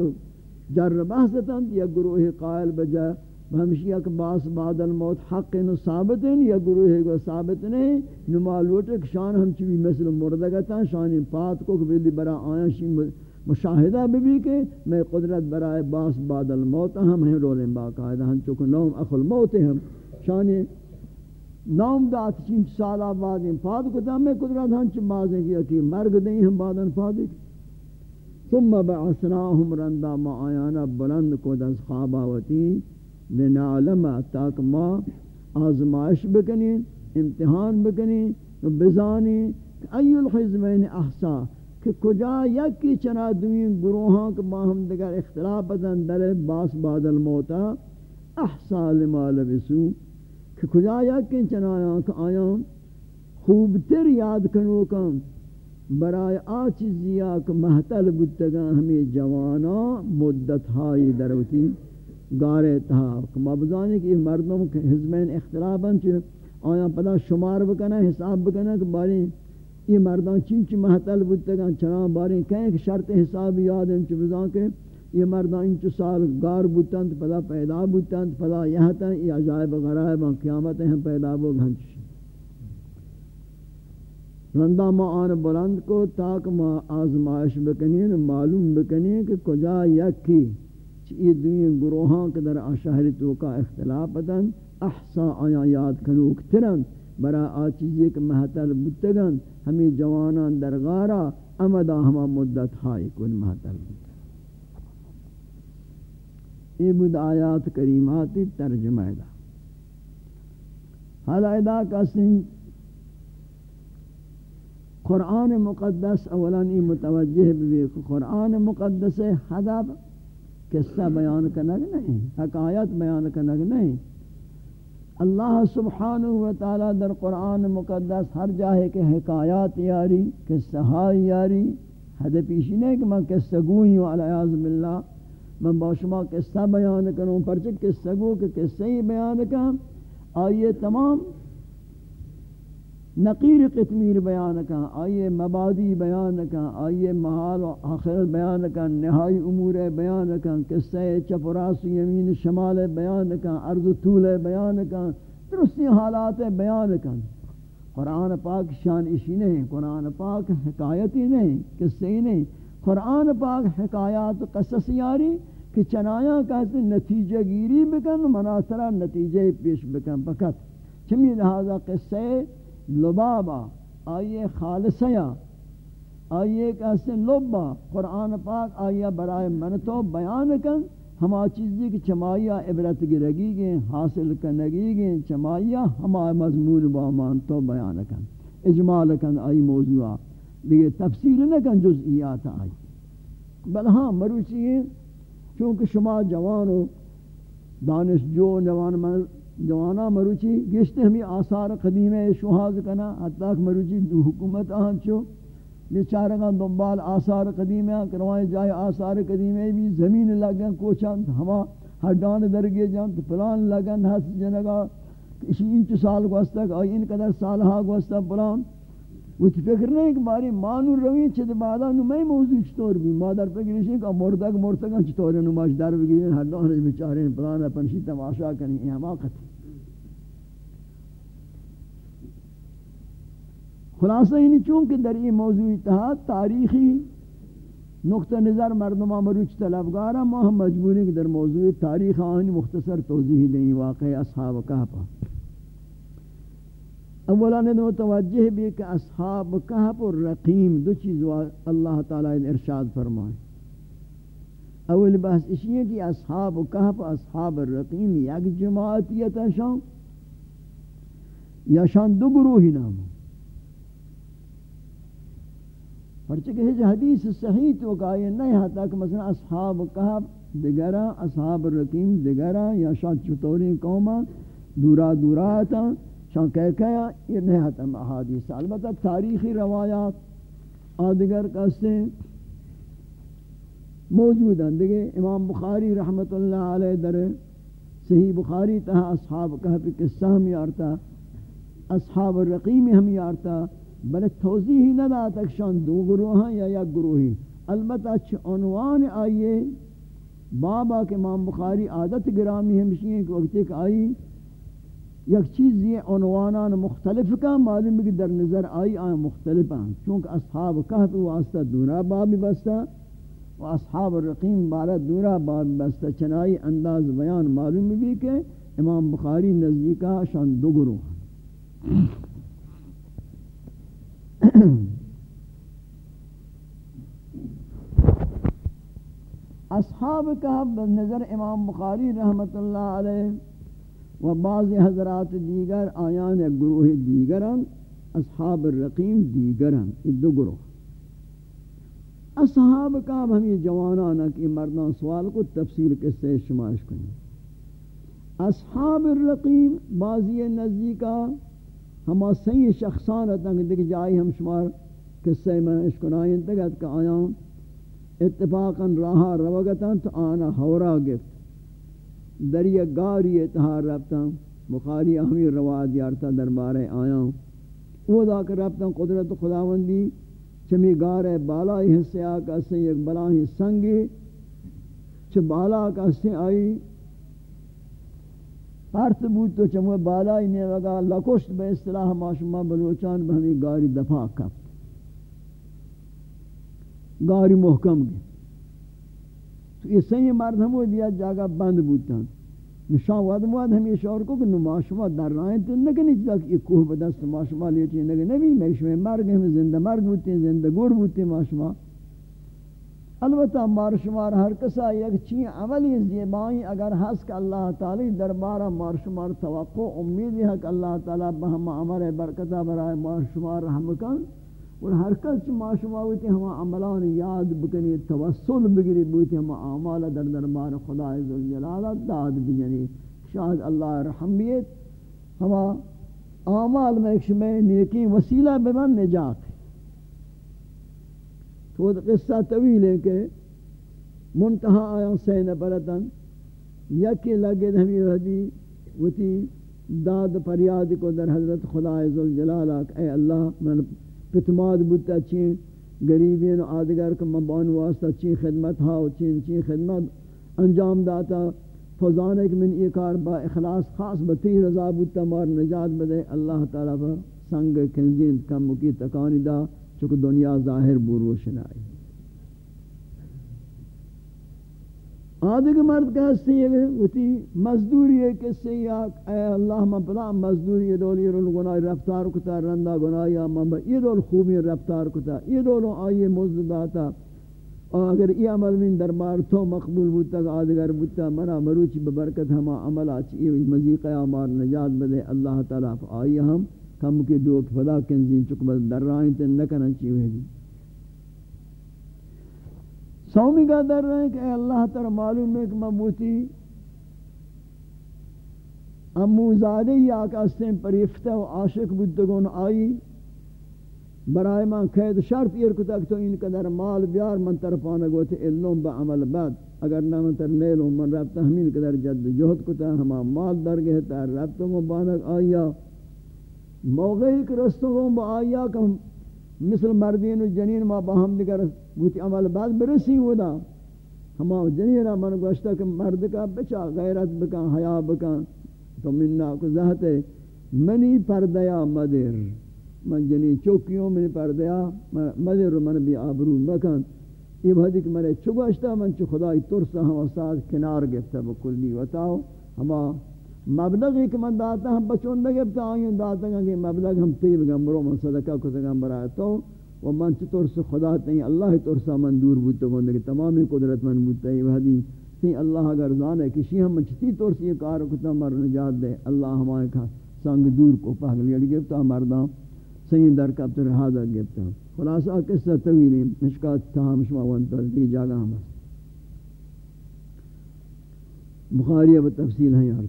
جر بحثتا یا گروہ قائل بجا ہمشی ایک باس بعد الموت حق نو ثابت ہیں یا گروہ کو ثابت نہیں نو معلوم ہے کہ شان ہم چوی مثل مردگا تا شان پات کو کہ برا آیا شی مشاہدہ بھی بھی کہ میں قدرت برائے باس بعد الموت ہم ہیں رولیں باقاعدہ، ہم چونکہ نوم اخل موت ہم، شان نام دات چین سالہ بعد ان پاد کو تا میں قدرت ہم چ بازیں کیا کہ مرگ نہیں ہم بعد ان ثم بعثناهم رندا، ما آیانا بلند کو دز خواباوتی لنعلم تاک ما آزمائش بکنی، امتحان بکنی، بزانی ای الحزمین احسا کہ کجا یکی چنا دوین گروہاں کہ باہم دگر اختلاف بدن در باس بعد الموتا احسا لما لبسو. کہ کجا یکی چنا آیاں کہ آیاں خوبتر یاد کنو کم برای آ چیزیا کہ محتل بودتگا ہمیں جوانا مدت ہائی دروتی گارے تھا۔ مبزانی کہ مردم کے حزمین اختلافاً چھ آیا پدا شمار بکنا حساب بکنا کہ باری یہ مردان چین چی محتل بودتے گا چنان باری کہیں کہ شرط حساب یاد ہیں چھ بزان کے یہ مردان انچ سال گار بوتند پدا پیدا بوتند پدا یہاں یہ عجائب غرائب قیامت ہیں، پیدا بو گھنچ رندہ ما آن بلند کو تاک ما آزمائش بکنین معلوم بکنین کہ کجا یکی یہ دنیا گروہاں کے در آشہری تو کا اختلاف دن احسا آیا یاد کنوک ترن، برا آچیزی کے محتل بتگن ہمیں جوانان در غارا امدا ہما مدت ہائی کن محتل بتگن یہ بود آیات کریماتی ترجمہ دا۔ حالا ادا کا سن قرآن مقدس اولا یہ متوجہ بھی قرآن مقدس حدب قصہ بیان کنگ نہیں حقایت بیان کنگ نہیں۔ اللہ سبحانہ و تعالی در قرآن مقدس ہر جاہے کے حکایات یاری، قصہ یاری۔ حد پیشی نہیں کہ میں قصہ گوئی ہوں علیہ باللہ۔ من با قصہ بیان کروں پرچہ قصہ گو کہ قصہ ہی بیان کروں آئیے تمام نقیر قتمیر بیان کا آئیے مبادی بیان کا آئیے محال و آخر بیان کا نہائی امور بیان کا قصہ چپراس یمین شمال بیان کا عرض طول بیان کا درستی حالات بیان کا قرآن پاک شان اشی نہیں، قرآن پاک حکایتی نہیں قصہ ہی نہیں۔ قرآن پاک حکایات قصص یاری کہ چنایا کہتے نتیجہ گیری بکن مناثرہ نتیجہ پیش بکن بکت چمی لہذا قصہ لبابا، آئیے خالصیہ آئیے کہتے لبا، قرآن پاک آئیے برائے منتو بیان کن ہما چیزی کی چمائیہ عبرت گرگی گئیں حاصل کنگی گئیں چمائیہ ہما مضمون بامان تو بیان کن۔ اجمال کن آئی موضوعہ دیگه تفصیل نکن جزئیات آئی۔ بل ہاں مروچی ہیں، چونکہ شما جوان و دانش جو جوان من جوانا مروچی گشت ہمیں آثار قدیم شہاز کنا، حتیٰ کہ مروچی دو حکومت آن چو بیچارگاں دنبال آثار قدیم کروائیں جائے آثار قدیم بھی زمین لگن کوچان ہوا ہر ڈان درگے جان، پلان لگن ہس جنگا اسی انچ سال گوستا کہ ان قدر سالہا گوستا پلان وہ فکر نہیں کہ باری مانو روی چھتے بعدا نو میں موضوع چطور بھی۔ مادر پہ گریشی کہ مردگ مرتگا چطور نو ماش در بگیرین ہر دون بچارین پلانا پنشی تماشا کنی، یہ حماقت خلاصہ ہی چونکہ در یہ موضوع اتحاد تاریخی نقطہ نظر مردمہ مروچ طلبگارا ما ہم مجبوری کہ در موضوع تاریخ آنی مختصر توضیح دیں واقع اصحاب کہپا اولا نے متوجہ بھی کہ اصحاب کہف اور رقیم دو چیز اللہ تعالی نے ارشاد فرمائے اول بحث اسی ہے کہ اصحاب کہف اصحاب الرقیم یک جماعتیت شان یا شان دو گروہی نام پرچہ کہ حدیث صحیح تو کہا یہ نہیں ہے کہ مثلا اصحاب کہف دگرہ اصحاب الرقیم دگرہ یا شان چطوری قومہ، دورا دورا تا شان کہہ کہا یہ نہیں حتم احادیث البتہ تاریخی روایات آدگر کستے موجود ہیں۔ دیکھے امام بخاری رحمت اللہ علیہ در صحیح بخاری تہا اصحاب کہف قصہ ہم یارتا، اصحاب الرقیم ہم یارتا۔ بلے توضیح ہی نہ دا تک شان دو گروہ ہیں یا یک گروہی البتہ چھ عنوان آئیے، بابا کے امام بخاری عادت گرامی ہمشی ہیں کہ وقت ایک آئی یک چیز یہ عنوانان مختلف کا معلوم کہ در نظر آئی آئیں مختلف ہیں چونکہ اصحاب کہف واسطہ دورا بابی بستا و اصحاب الرقیم بارہ دورا بابی بستا چنائی انداز بیان معلوم بھی کہ امام بخاری نزدیکا شان دو گروہ اصحاب کہف نظر امام بخاری رحمت اللہ علیہ و بعض حضرات دیگر آیان گروہ دیگران، اصحاب الرقیم دیگران دو گروہ. اصحاب کا ہم یہ جوانانا کی مردان سوال کو تفسیر کے سے شماش کریں۔ اصحاب الرقیم بعضی نزدیکا ہما صحیح شخصان تنگ دیکھ جائی ہم شمار قصے میں اشکنائیں تگت کا آیان اتفاقا راہا روگتا تو آنا ہورا گفت۔ دریا گاری اتحار ربتا بخاری اہمی رواد یارتا دربار آیا وہ دا کر ربتا قدرت خداوندی چمی گار بالائی حصے آکا سے ایک بلاہی سنگی چھ بالا کسی آئی۔ پرت بود تو چمو بالا ہی نہیں وگا لکشت بے اصطلاح ماشما بلوچان بہمی گاری دفاع کپ گاری محکم گئی تو یہ صحیح مرد ہمو دیا جاگہ بند بودتا نشان واد مواد ہم یہ شعور کو کہ نماشما در رائن تو نکنی چیزا کہ یہ کوہ بدست ماشما لیتی نگے نبی، میں شمی مرگ ہم زندہ مرگ بودتی ہیں زندہ گور بودتی ماشما البتہ مار شمار ہر کسا یک چی عملی زیبائیں اگر حس کہ اللہ تعالی دربارہ مار شمار توقع، امید ہے کہ اللہ تعالی بہم عمر برکتہ برائے مار شمار رحم کن۔ اور ہر کس ما شما ہوتی ہم عملان یاد بکنی، توسل بگری بوتی ہم اعمال در دربار خدا عزوجلال داد بجنی. شاید اللہ رحمیت ہم اعمال میں ایک میں نیکی وسیلہ بمن نجات تو قصہ طویل ہے کہ منتہا آیا سین پرتن، یکی لگے ہمیں وحدی، وتی داد پریاد کو در حضرت خدا عزوجلال اے اللہ، من فتماد بودتا چین، گریبین آدگر کہ مبان واسطہ چین خدمت ہاو چین چین خدمت انجام داتا. فضانے کہ من یہ کار با اخلاص خاص بتی رضا بودتا مار نجات بدے. اللہ تعالیٰ پر سنگ کنزین کم کی تکانی دا چکہ دنیا ظاہر بروشن آئی. آدھگ مرد کہستے ہیں وتی مزدوری ہے کس سے یا اے اللہ من پلا مزدوری یہ دولی رول گناہ رفتار کتا، رندہ گناہ، یا من با یہ دول خوبی رفتار کتا، یہ دولوں آئیے مزد داتا۔ اور اگر یہ عمل من دربار تو مقبول بودتا، آدھگر بودتا، منا مروچی ببرکت ہما عمل آچی یہ مزیق آمار نجات بدے۔ اللہ تعالیٰ آئیے ہم کم کے دوک فدا کنزین چکبت در رائن تن نکنن چیوے دی جی۔ سومی کا در رہے ہیں کہ اے اللہ تر معلوم ہے کہ مبوتی امو زادے ہی آکا استیں پریفتہ و عاشق بدگون آئی۔ برائے من قید شرط یہ کتا تو ان قدر مال بیار من طرفانا گوتے علم با عمل بعد اگر نہ من تر نیلوں من ربتا ہمین قدر جد جہد کتا، ہما مال در گہتا ربتا مبانک آیا۔ موقعی کہ رستوں با آیا کہ مثل مردین و جنین ما با ہم دیگر بوتی عمل بعد برسی ہودا ہما جنین من گوشتا کہ مرد کا بچا غیرت بکن حیاء بکن. تو مننا کو ذہت ہے منی پردیا مدر. من جنین چوکیوں منی پردیا مدر من بھی آبرو مکن. یہ بھدی کہ میں چگوشتا من چو خدای ترسا ہم ساتھ کنار گفتا بکلی وطاو ہما مبلغ ایک من داتا ہم بچون دے گفتا آئین داتا گا کہ مبلغ ہم تیب گا برو من صدقہ کتا گا برای تو. و من چطور سے خدا تین اللہ طور سے من دور بودتا گا کہ تمامی قدرت من بودتا ہے وحدی. تین اللہ اگر زانے کشی ہم من چطی طور سے یہ کار کتا مر نجات دے. اللہ ہمائے کھا سنگ دور کو پاگل یڑ گفتا مردان سین در کب تر حاضر گفتا خلاصہ قصہ طویلی مشکات تھا مشما وانتا دیکھ جاگا ہم بخاری اب تفصیل ہیں یار.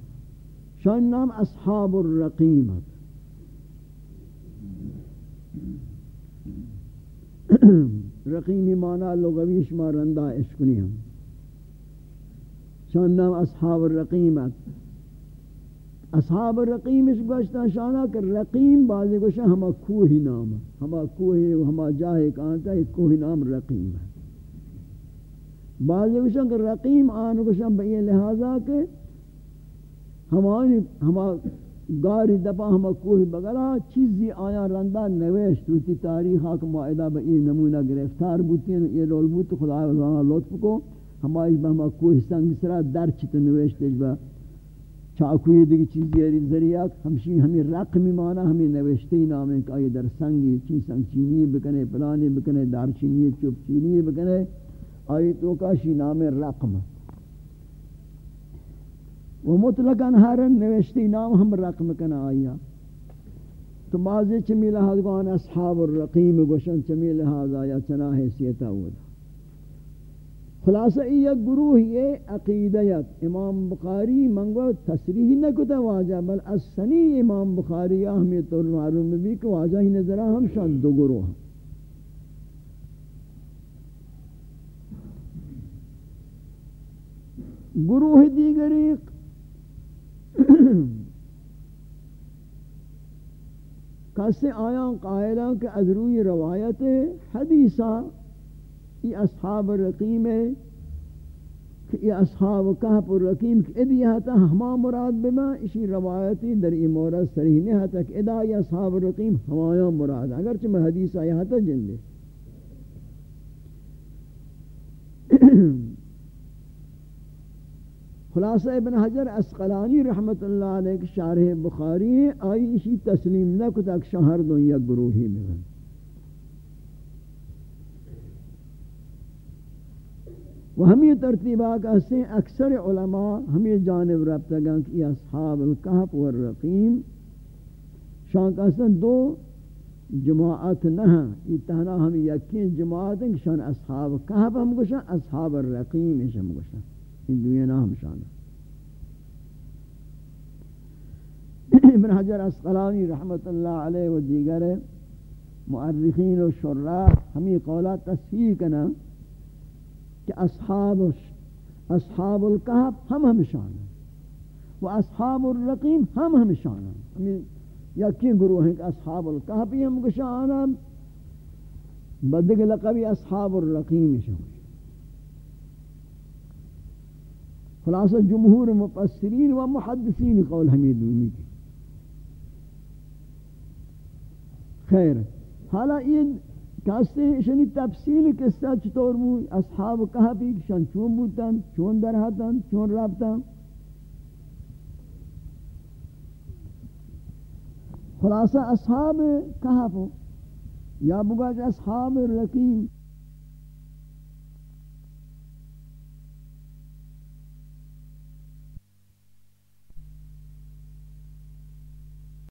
شان نام اصحاب الرقیمت رقیمی معنی لغوی شما رندہ اشکنی ہم شان نام اصحاب الرقیمت اصحاب الرقیم اس گوشتا شانا کہ رقیم بازی گوشتا ہما کوہی نام ہما کوہی ہما جاہے کانتا ہے کوہی نام رقیم ہے. بازی گوشتا کہ رقیم آن گوشتا بئی لہذا کہ ہمانی ہما گاری دپا ہما کوئی بگلا چیزی آیا رندہ نویشت ہوتی تاریخ آکھ معاہدہ با یہ نمونہ گرفتار بوتی ہیں، یہ رول بوت خدا اللہ لطف کو۔ ہمائی با ہما کوئی سنگ سرا در چیت نویشت با چاکوی دیگی چیزی ہے ذریعہ ہمشی ہمیں رقمی مانا ہمیں نویشتی نامیں کہ آئی در سنگی چی سنگ چینی بکنے، پلانی بکنے، دار چینی، چوب چینی بکنے۔ آئی تو کاشی نام رقم۔ و مطلقاً ہر نوشتی نام ہم رقم کنا آیا۔ تو بعضی چمی لحاظ گوان اصحاب الرقیم گوشن چمی لحاظ آیا، چنا حیثیتا ہوا خلاصہ یہ گروہ یہ عقیدیت امام بخاری منگو تصریح نہ کتا واجہ، بل از امام بخاری اہمیت اور معلوم بھی کہ واجہ ہی نظرہ ہم شان دو گروہ۔ ہیں گروہ دیگری کسی آیاں قائلہ کہ از روی روایت حدیثہ؟ یہ اصحاب رقیم کہ یہ اصحاب کہف و رقیم کہ ادی ہتا ہما مراد بما، اسی روایتی در ای مورد صریح ہتا کہ ادا یہ اصحاب رقیم ہمایاں مراد، اگرچہ میں حدیث آیا ہتا جن دے۔ خلاصہ ابن حجر اسقلانی رحمت اللہ علیہ شارح بخاری آئی اسی تسلیم نہ کتا شہر دو یا گروہی میں وہ ہمیں ترتیبہ کہتے ہیں اکثر علماء ہمیں جانب رابطہ گا کہ اصحاب القحف والرقیم شان کہتے ہیں دو جماعت نہ ہیں۔ یہ تہنا ہم یقین جماعت ہیں کہ شان اصحاب کہف ہم گوشن، اصحاب الرقیم ہم گوشن۔ ان دنیا نہ ہم شان ابن حجر اسقلانی رحمت اللہ علیہ و دیگر مؤرخین و شراح ہمیں قولات تصحیح کنا کہ اصحاب اصحاب القحف ہم ہم شان و اصحاب الرقیم ہم ہم شان ہیں ہمیں یکی گروہ ہیں کہ اصحاب القحف ہم شان بدگ لقبی اصحاب الرقیم شان خلاصہ جمہور مفسرین و محدثین قول ہمیں دونی کی خیر حالا یہ کہتے ہیں شنی تفصیل قصہ چطور بود؟ اصحاب کہفی شان چون بودتن چون درہتن چون رابطن خلاصہ اصحاب کہف یا کہ اصحاب رقیم